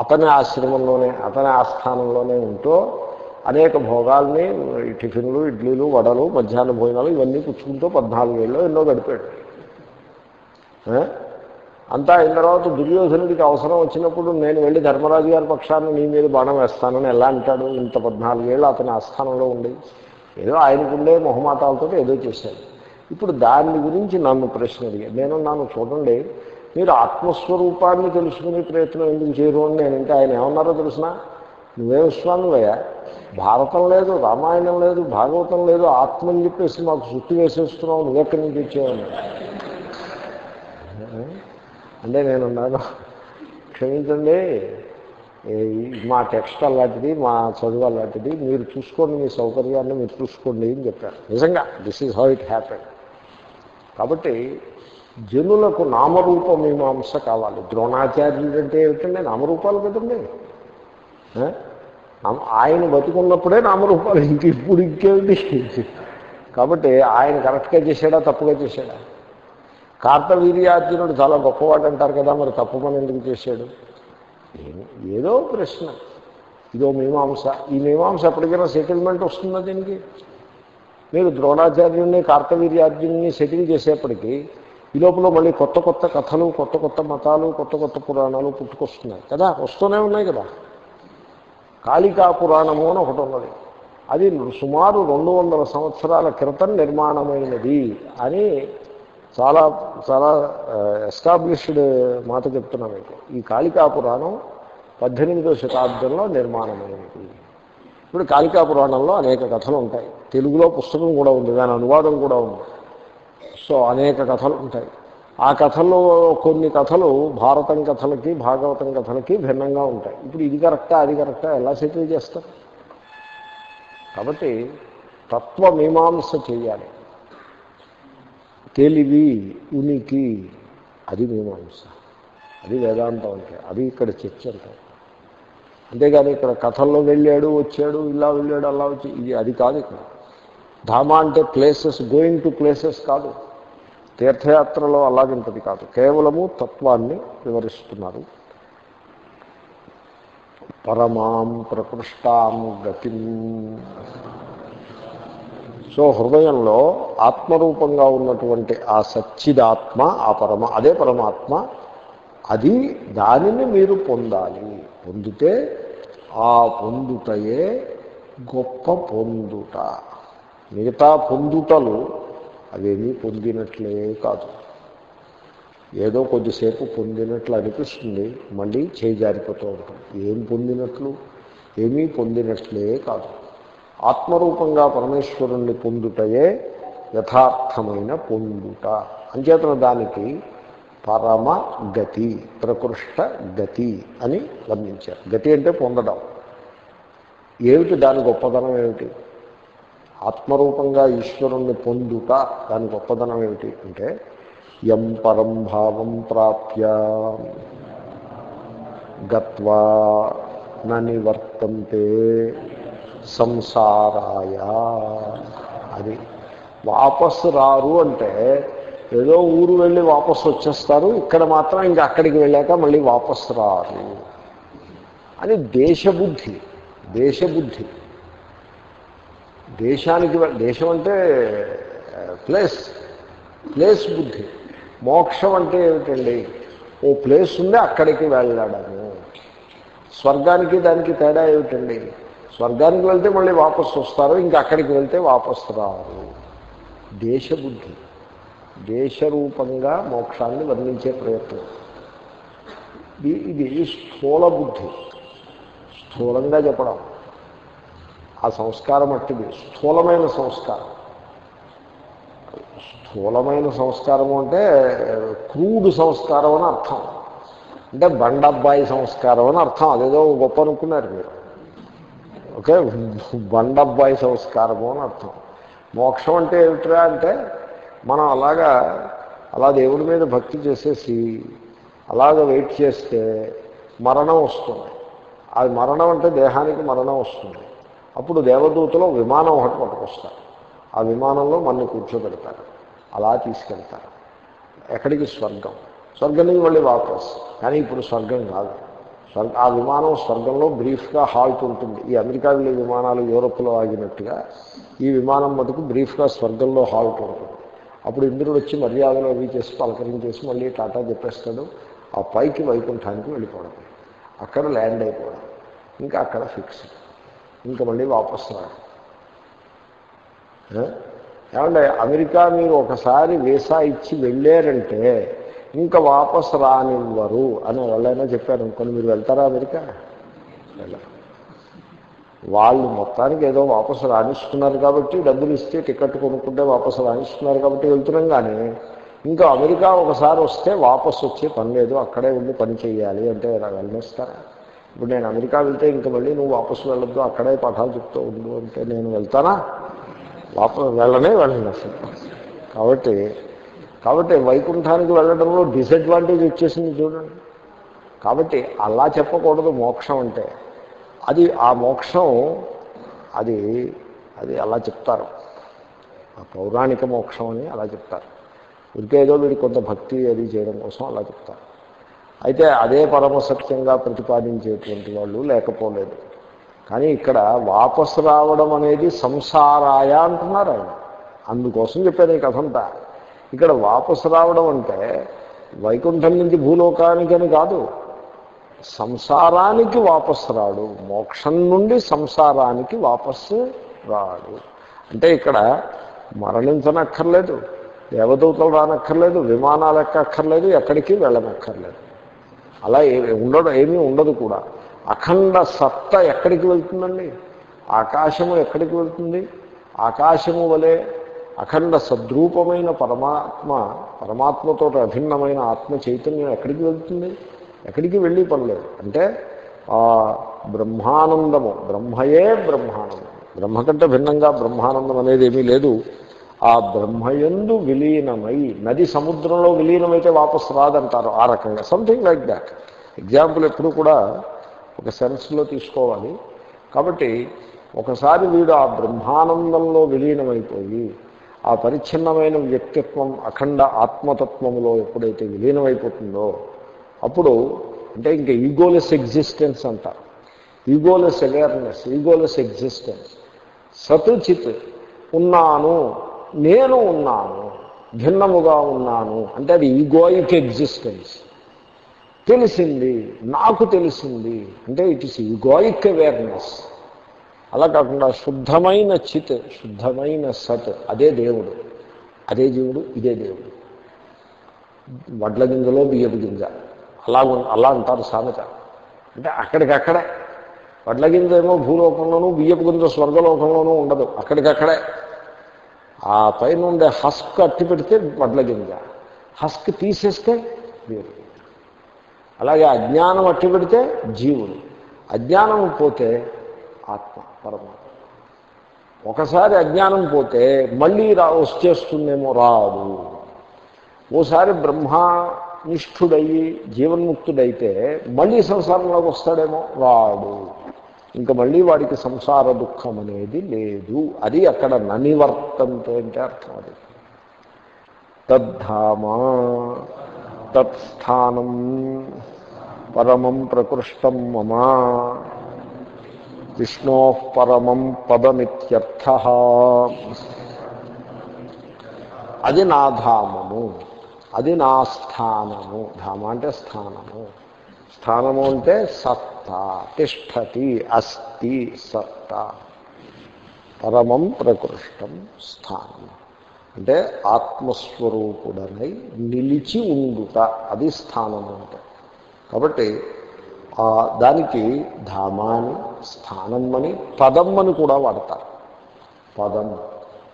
అతని ఆశ్రమంలోనే అతని ఆస్థానంలోనే ఉంటూ అనేక భోగాల్ని టిఫిన్లు ఇడ్లీలు వడలు మధ్యాహ్న భోజనాలు ఇవన్నీ పుచ్చుకుంటూ పద్నాలుగేళ్ళు ఎన్నో గడిపాడు. అంతా అయిన తర్వాత దుర్యోధనుడికి అవసరం వచ్చినప్పుడు నేను వెళ్ళి ధర్మరాజు గారి పక్షాన్ని నీ మీద బాణం వేస్తానని ఎలా అంటాడు? ఇంత పద్నాలుగేళ్ళు అతని ఆస్థానంలో ఉండి ఏదో ఆయనకుండే మొహమాటాలతో ఏదో చేశాడు. ఇప్పుడు దాని గురించి నన్ను ప్రశ్న అడిగాను నేను నన్ను చూడండి మీరు ఆత్మస్వరూపాన్ని తెలుసుకునే ప్రయత్నం ఎందుకు చేయరు అని నేను ఇంకా ఆయన ఏమన్నారో తెలిసిన? నువ్వే విశ్వామివయ్యా? భారతం లేదు రామాయణం లేదు భాగవతం లేదు ఆత్మని చెప్పేసి మాకు చుట్టి వేసేస్తున్నావు నువ్వెక్కడి నుంచి వచ్చేవాడిని అంటే నేను అన్నాను క్షమించండి మా టెక్స్ట్ అలాంటిది మా చదువు అలాంటిది మీరు చూసుకోండి మీ సౌకర్యాన్ని మీరు చూసుకోండి అని చెప్పారు. నిజంగా this is how it happen కాబట్టి జనులకు నామరూప మీమాంస కావాలి. ద్రోణాచార్యుడు అంటే ఏమిటండి? నామరూపాలు కదండి. ఆయన బతుకున్నప్పుడే నామరూపాలు ఇంక ఇప్పుడు ఇంకేమిటి? కాబట్టి ఆయన కరెక్ట్గా చేశాడా తప్పుగా చేశాడా? కార్తవీర్యార్జునుడు చాలా గొప్పవాడు అంటారు కదా మరి తప్పు పని ఎందుకు చేశాడు? ఏదో ప్రశ్న. ఇదో మీమాంస. ఈ మీమాంస ఎప్పటికైనా సెటిల్మెంట్ వస్తుందా దీనికి? మీరు ద్రోణాచార్యుడిని కార్తవీర్యార్జున్ని సెటిల్ చేసేప్పటికీ ఈ లోపల మళ్ళీ కొత్త కొత్త కథలు కొత్త కొత్త మతాలు కొత్త కొత్త పురాణాలు పుట్టుకొస్తున్నాయి కదా. వస్తూనే ఉన్నాయి కదా. కాళికా పురాణము అని ఒకటి ఉన్నది. అది సుమారు రెండు వందల సంవత్సరాల క్రితం నిర్మాణమైనది అని చాలా చాలా ఎస్టాబ్లిష్డ్ మాట చెప్తున్నా మీకు. ఈ కాళికా పురాణం పద్దెనిమిదవ శతాబ్దంలో నిర్మాణమైనది ఇప్పుడు కాళికా పురాణంలో అనేక కథలు ఉంటాయి. తెలుగులో పుస్తకం కూడా ఉంది దాని అనువాదం కూడా ఉంది. సో అనేక కథలు ఉంటాయి. ఆ కథల్లో కొన్ని కథలు భారతం కథలకి భాగవతం కథలకి భిన్నంగా ఉంటాయి. ఇప్పుడు ఇది కరెక్టా అది కరెక్టా ఎలా సెటిల్ చేస్తారు? కాబట్టి తత్వమీమాంస చేయాలి. తెలివి ఉనికి అది మీమాంస. అది వేదాంతం అంటే అది ఇక్కడ చర్చ అంటారు అంతేగాని ఇక్కడ కథల్లో వెళ్ళాడు వచ్చాడు ఇలా వెళ్ళాడు అలా వచ్చి ఇది అది కాదు ఇక్కడ. ధామ అంటే ప్లేసెస్ గోయింగ్ టు ప్లేసెస్ కాదు. తీర్థయాత్రలో అలాగంటది కాదు. కేవలము తత్వాన్ని వివరిస్తున్నారు. పరమాం ప్రకృష్టాం గతిం. సో హృదయంలో ఆత్మరూపంగా ఉన్నటువంటి ఆ సచ్చిదాత్మ ఆ పరమ అదే పరమాత్మ అది దానిని మీరు పొందాలి. పొందితే ఆ పొందుటయే గొప్ప పొందుట. మిగతా పొందుటలు అవేమీ పొందినట్లే కాదు. ఏదో కొద్దిసేపు పొందినట్లు అనిపిస్తుంది మళ్ళీ చేజారిపోతూ ఉంటాం ఏం పొందినట్లు? ఏమీ పొందినట్లే కాదు. ఆత్మరూపంగా పరమేశ్వరుణ్ణి పొందుటయే యథార్థమైన పొందుట. అంచేతన దానికి పరమ గతి ప్రకృష్ట గతి అని వర్ణించారు గతి అంటే పొందడం. ఏమిటి దాని గొప్పదనం ఏమిటి? ఆత్మరూపంగా ఈశ్వరుణ్ణి పొందుట దాని గొప్పదనం ఏమిటి? అంటే యం పరం భావం ప్రాప్య గత్వా నివర్తంతే. సంసారాయ. అది వాపస్ రారు అంటే ఏదో ఊరు వెళ్ళి వాపస్ వచ్చేస్తారు ఇక్కడ మాత్రం ఇంకా అక్కడికి వెళ్ళాక మళ్ళీ వాపస్ రారు. అని దేశబుద్ధి దేశబుద్ధి. దేశానికి దేశం అంటే ప్లేస్ ప్లేస్ బుద్ధి. మోక్షం అంటే ఏమిటండి? ఓ ప్లేస్ ఉంది అక్కడికి వెళ్ళడము. స్వర్గానికి దానికి తేడా ఏమిటండి? స్వర్గానికి వెళ్తే మళ్ళీ వాపసు వస్తారు ఇంకా అక్కడికి వెళ్తే వాపసు రారు. దేశబుద్ధి. దేశరూపంగా మోక్షాన్ని వర్ణించే ప్రయత్నం. ఇది ఇది స్థూల బుద్ధి. స్థూలంగా చెప్పడం. ఆ సంస్కారం అట్టిది. స్థూలమైన సంస్కారం. స్థూలమైన సంస్కారము అంటే క్రూడ్ సంస్కారం అని అర్థం. అంటే బండబ్బాయి సంస్కారం అని అర్థం. అదేదో గొప్ప అనుకున్నారు మీరు. ఓకే? బండబ్బాయి సంస్కారము అని అర్థం. మోక్షం అంటే ఏమిట్రా అంటే మనం అలాగా అలా దేవుడి మీద భక్తి చేసేసి అలాగ వెయిట్ చేస్తే మరణం వస్తుంది. అది మరణం అంటే దేహానికి మరణం వస్తుంది. అప్పుడు దేవదూతలో విమానం ఒకటి పట్టుకొస్తారు. ఆ విమానంలో మనల్ని కూర్చోబెడతారు. అలా తీసుకెళ్తారు. ఎక్కడికి స్వర్గం? స్వర్గం నుంచి మళ్ళీ వాపస్. కానీ ఇప్పుడు స్వర్గం కాదు. స్వర్గ ఆ విమానం స్వర్గంలో బ్రీఫ్గా హాల్ట్ ఉంటుంది. ఈ అమెరికా వెళ్ళే విమానాలు యూరోప్లో ఆగినట్టుగా ఈ విమానం మటుకు బ్రీఫ్గా స్వర్గంలో హాల్ట్ ఉంటుంది. అప్పుడు ఇంద్రుడు వచ్చి మర్యాదలు అవి చేసి పలకరించేసి మళ్ళీ టాటా చెప్పేస్తాడు ఆ పైకి వైకుంఠానికి వెళ్ళిపోవడం. అక్కడ ల్యాండ్ అయిపోవడం. ఇంకా అక్కడ ఫిక్స్. ఇంకా మళ్ళీ వాపస్ రావడం. ఏమంటే అమెరికా మీరు ఒకసారి వీసా ఇచ్చి వెళ్ళారంటే ఇంకా వాపస్ రానివ్వరు అని వాళ్ళైనా చెప్పారు అనుకోండి మీరు వెళ్తారా అమెరికా? వెళ్ళరు వాళ్ళు మొత్తానికి ఏదో వాపసు రాణిస్తున్నారు కాబట్టి డబ్బులు ఇస్తే టికెట్ కొనుక్కుంటే వాపసు రాణిస్తున్నారు కాబట్టి వెళ్తున్నాం కానీ ఇంకా అమెరికా ఒకసారి వస్తే వాపసు వచ్చే పని లేదు అక్కడే ఉండి పని చేయాలి అంటే ఇలా వెళ్ళనిస్తారా ఇప్పుడు నేను అమెరికా వెళ్తే ఇంకా మళ్ళీ నువ్వు వాపసు వెళ్ళొద్దు అక్కడే పాఠాలు చెప్తూ ఉండు అంటే నేను వెళ్తానా? వాపసు వెళ్ళనే వెళ్ళను అసలు. కాబట్టి కాబట్టి వైకుంఠానికి వెళ్ళడంలో డిసడ్వాంటేజ్ వచ్చేసింది చూడండి. కాబట్టి అలా చెప్పకూడదు మోక్షం అంటే. అది ఆ మోక్షం అది అది అలా చెప్తారు. ఆ పౌరాణిక మోక్షం అని అలా చెప్తారు. ఉరికే వీడి కొంత భక్తి అది చేయడం కోసం అలా చెప్తారు. అయితే అదే పరమసత్యంగా ప్రతిపాదించేటువంటి వాళ్ళు లేకపోలేదు. కానీ ఇక్కడ వాపసు రావడం అనేది సంసారాయ అంటున్నారు ఆయన. అందుకోసం చెప్పారు ఈ కథంతా. ఇక్కడ వాపసు రావడం అంటే వైకుంఠం నుంచి భూలోకానికని కాదు. సంసారానికి వాపసు రాడు. మోక్షం నుండి సంసారానికి వాపస్సు రాడు. అంటే ఇక్కడ మరణించనక్కర్లేదు. దేవదూతలు రానక్కర్లేదు. విమానాలు ఎక్కక్కర్లేదు. ఎక్కడికి వెళ్ళనక్కర్లేదు. అలా ఏ ఉండడం ఏమీ ఉండదు కూడా. అఖండ సత్త ఎక్కడికి వెళ్తుందండి? ఆకాశము ఎక్కడికి వెళ్తుంది? ఆకాశము వలె అఖండ సద్రూపమైన పరమాత్మ పరమాత్మతో అభిన్నమైన ఆత్మ చైతన్యం ఎక్కడికి వెళ్తుంది? ఎక్కడికి వెళ్ళి పనిలేదు. అంటే ఆ బ్రహ్మానందము బ్రహ్మయే బ్రహ్మానందం. బ్రహ్మ కంటే భిన్నంగా బ్రహ్మానందం అనేది ఏమీ లేదు. ఆ బ్రహ్మయందు విలీనమై నది సముద్రంలో విలీనమైతే వాపసు రాదంటారు ఆ రకంగా. సంథింగ్ లైక్ దాట్ ఎగ్జాంపుల్ ఎప్పుడు కూడా ఒక సెన్స్లో తీసుకోవాలి. కాబట్టి ఒకసారి వీడు ఆ బ్రహ్మానందంలో విలీనమైపోయి ఆ పరిచ్ఛిన్నమైన వ్యక్తిత్వం అఖండ ఆత్మతత్వములో ఎప్పుడైతే విలీనమైపోతుందో అప్పుడు అంటే ఇంకా ఈగోలెస్ ఎగ్జిస్టెన్స్ అంటారు ఈగోలెస్ అవేర్నెస్ ఈగోలెస్ ఎగ్జిస్టెన్స్. సతుచిత్ ఉన్నాను నేను ఉన్నాను భిన్నముగా ఉన్నాను అంటే అది ఈగోయిక్ ఎగ్జిస్టెన్స్. తెలిసింది నాకు తెలిసింది అంటే ఇట్ ఇస్ ఈగోయిక్ అవేర్నెస్. అలా కాకుండా శుద్ధమైన చిత్ శుద్ధమైన సత్ అదే దేవుడు. అదే జీవుడు ఇదే దేవుడు. వడ్ల గింజలో బియ్యపు గింజ. అలా అలా అంటారు సామెత. అంటే అక్కడికక్కడే. వడ్ల గింజ ఏమో భూలోకంలోనూ బియ్యపు గింజ స్వర్గలోకంలోనూ ఉండదు. అక్కడికక్కడే. ఆ పైన ఉండే హస్క్ అట్టి పెడితే వడ్ల గింజ. హస్క్ తీసేస్తే దేవుడు అలాగే అజ్ఞానం అట్టి పెడితే జీవుడు. అజ్ఞానం పోతే ఆత్మ. పరమాత్మ ఒకసారి అజ్ఞానం పోతే మళ్ళీ రా వచ్చేస్తుందేమో రాదు. ఓసారి బ్రహ్మనిష్ఠుడయ్యి జీవన్ముక్తుడైతే మళ్ళీ సంసారంలోకి వస్తాడేమో రాడు. ఇంకా మళ్ళీ వాడికి సంసార దుఃఖం అనేది లేదు. అది అక్కడ ననివర్తంతో అంటే అర్థం అది. తద్ధామా తత్స్థానం పరమం ప్రకృష్టం మమా. విష్ణో పరమం పదమిత్యర్థ. అది నా ధామము అది నా స్థానము. ధామ అంటే స్థానము. స్థానము అంటే సత్తా తిష్టతి అస్తి సత్తా. పరమం ప్రకృష్టం స్థానం. అంటే ఆత్మస్వరూపుడనై నిలిచి ఉండుట అది స్థానము అంటే. కాబట్టి దానికి ధామాని స్థానం అని పదం అని కూడా వాడతారు. పదం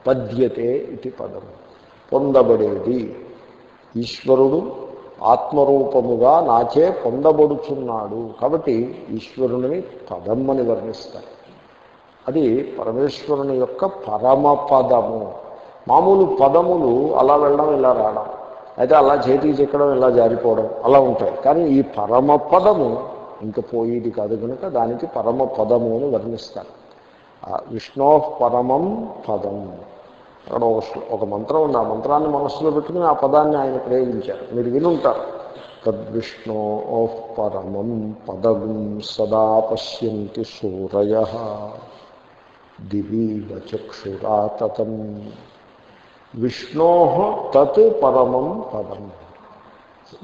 పద్యతే ఇది పదం. పొందబడేది ఈశ్వరుడు ఆత్మరూపముగా నాచే పొందబడుచున్నాడు. కాబట్టి ఈశ్వరుని పదం అని వర్ణిస్తారు. అది పరమేశ్వరుని యొక్క పరమ పదము. మామూలు పదములు అలా వెళ్ళడం ఇలా రావడం. అయితే అలా చేతికి చెక్కడం ఇలా జారిపోవడం అలా ఉంటాయి. కానీ ఈ పరమ పదము ఇంక పోయేది కాదు కనుక దానికి పరమ పదము అని వర్ణిస్తారు. ఆ విష్ణో పరమం పదం. అక్కడ ఒక మంత్రం ఉంది. ఆ మంత్రాన్ని మనస్సులో పెట్టుకుని ఆ పదాన్ని ఆయన ప్రయోగించారు. మీరు వినుంటారు. తద్విష్ణో పరమం పదగుం సదా పశ్యంతి సూరయ. దివీవ తతం. విష్ణో తత్ పరమం పదం.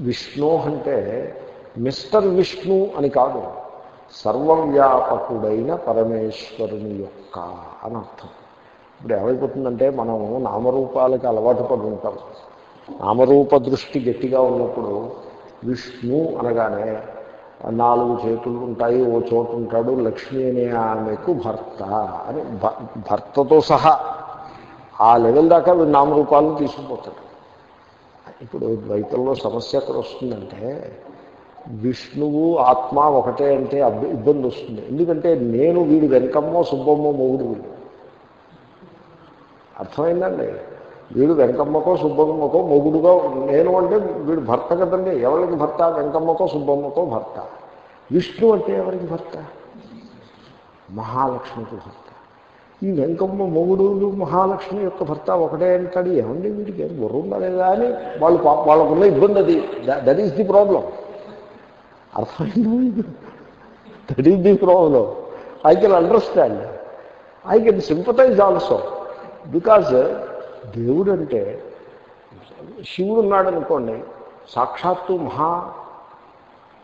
విష్ణు అంటే మిస్టర్ విష్ణు అని కాదు సర్వవ్యాపకుడైన పరమేశ్వరుని యొక్క అని అర్థం. ఇప్పుడు ఏమైపోతుందంటే మనం నామరూపాలకి అలవాటు పడి ఉంటాం. నామరూప దృష్టి గట్టిగా ఉన్నప్పుడు విష్ణు అనగానే నాలుగు చేతులు ఉంటాయి ఓ చోటు ఉంటాడు లక్ష్మి అనే ఆమెకు భర్త అని భ- భర్తతో సహా ఆ లెవెల్ దాకా వీడు నామరూపాలను తీసుకుపోతాడు. ఇప్పుడు ద్వైతంలో సమస్య ఎక్కడ వస్తుందంటే విష్ణువు ఆత్మ ఒకటే అంటే ఇబ్బంది వస్తుంది. ఎందుకంటే నేను వీడు వెనకమ్మో సుబ్బమ్మో మొగుడు వీడు. అర్థమైందండి? వీడు వెంకమ్మకో సుబ్బమ్మకో మొగుడుగా నేను అంటే వీడు భర్త కదండి. ఎవరికి భర్త? వెంకమ్మకో సుబ్బమ్మకో భర్త. విష్ణు అంటే ఎవరికి భర్త? మహాలక్ష్మికి భర్త. ఈ వెంకమ్మ మొగుడు మహాలక్ష్మి యొక్క భర్త ఒకటే అంటాడు. ఏమండి వీడికి? ఏం బుర్ర ఉందా లేదా అని? వాళ్ళు పాప- వాళ్ళకున్న ఇబ్బంది అది. That is the problem. అర్థమైంది? That is the problem I can understand I can sympathise also because దేవుడు అంటే శివుడు ఉన్నాడు అనుకోండి సాక్షాత్తు మహా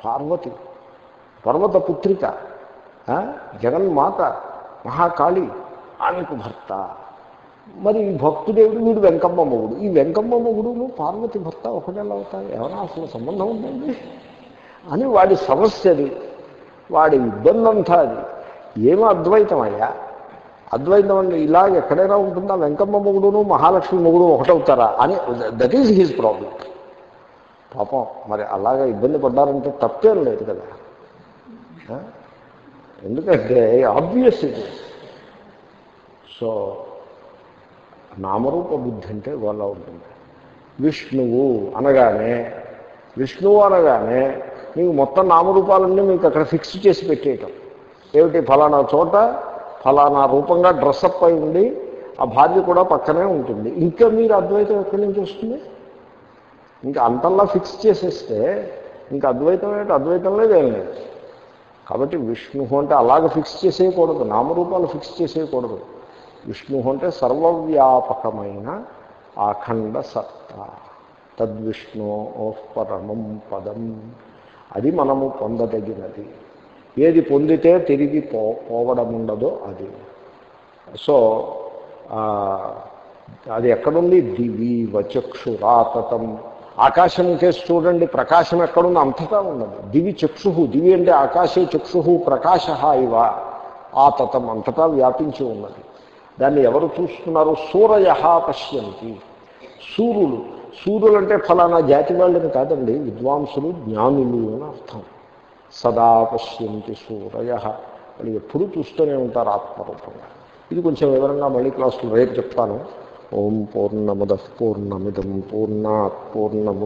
పార్వతి పర్వత పుత్రిక జగన్మాత మహాకాళి ఆమెకు భర్త. మరి ఈ భక్తుడేవుడు? వీడు వెంకమ్మ మొగుడు. ఈ వెంకమ్మ మొగుడును పార్వతి భర్త ఒకటేలా అవుతాయి? ఏమైనా అసలు సంబంధం ఉందండి? అని వాడి సమస్య అది. వాడి ఇబ్బంది అంతా అది. ఏమో అద్వైతం అయ్యా అద్వైతం అంటే ఇలా ఎక్కడైనా ఉంటుందా? వెంకమ్మ మొగుడును మహాలక్ష్మి మొగుడు ఒకటవుతారా? అని దట్ ఈజ్ హీజ్ ప్రాబ్లం పాపం మరి అలాగా ఇబ్బంది పడ్డారంటే తప్పేం లేదు కదా. ఎందుకంటే ఆబ్వియస్ ఇది సో నామరూప బుద్ధి అంటే వాళ్ళ ఉంటుంది. విష్ణువు అనగానే విష్ణువు అనగానే మీకు మొత్తం నామరూపాలన్నీ మీకు అక్కడ ఫిక్స్ చేసి పెట్టేయటం. ఏమిటి? ఫలానా చోట ఫలానా రూపంగా డ్రెస్అప్ అయి ఉండి ఆ భార్య కూడా పక్కనే ఉంటుంది. ఇంకా మీరు అద్వైతం ఎక్కడి నుంచి వస్తుంది? ఇంకా అంతల్లా ఫిక్స్ చేసేస్తే ఇంకా అద్వైతం ఏంటి అద్వైతం లేదు ఏం లేదు. కాబట్టి విష్ణు అంటే అలాగ ఫిక్స్ చేసేయకూడదు. నామరూపాలు ఫిక్స్ చేసేయకూడదు. విష్ణు అంటే సర్వవ్యాపకమైన అఖండ సత్తా. తద్విష్ణు పరమం పదం. అది మనము పొందదగినది. ఏది పొందితే తిరిగి పో పోవడం ఉండదో అది. సో అది ఎక్కడుంది? దివి వచక్షురాతతం ఆకాశం కేసు చూడండి ప్రకాశం ఎక్కడుంది అంతటా ఉన్నది. దివి చక్షు దివి అంటే ఆకాశే చక్షు ప్రకాశ ఇవ. ఆతతం అంతటా వ్యాపించి ఉన్నది. దాన్ని ఎవరు చూస్తున్నారు? సూరయ పశ్యంతి. సూర్యుడు సూర్యులు అంటే ఫలానా జాతి వాళ్ళని కాదండి విద్వాంసులు జ్ఞానులు అని అర్థం. సదా పశ్యంతి సూరయ వాళ్ళు ఎప్పుడూ చూస్తూనే ఉంటారు ఆత్మరూపంగా. ఇది కొంచెం వివరంగా మళ్ళీ క్లాసులు రేపు చెప్తాను. ఓం పూర్ణముద పూర్ణమిదం పూర్ణాత్ పూర్ణముద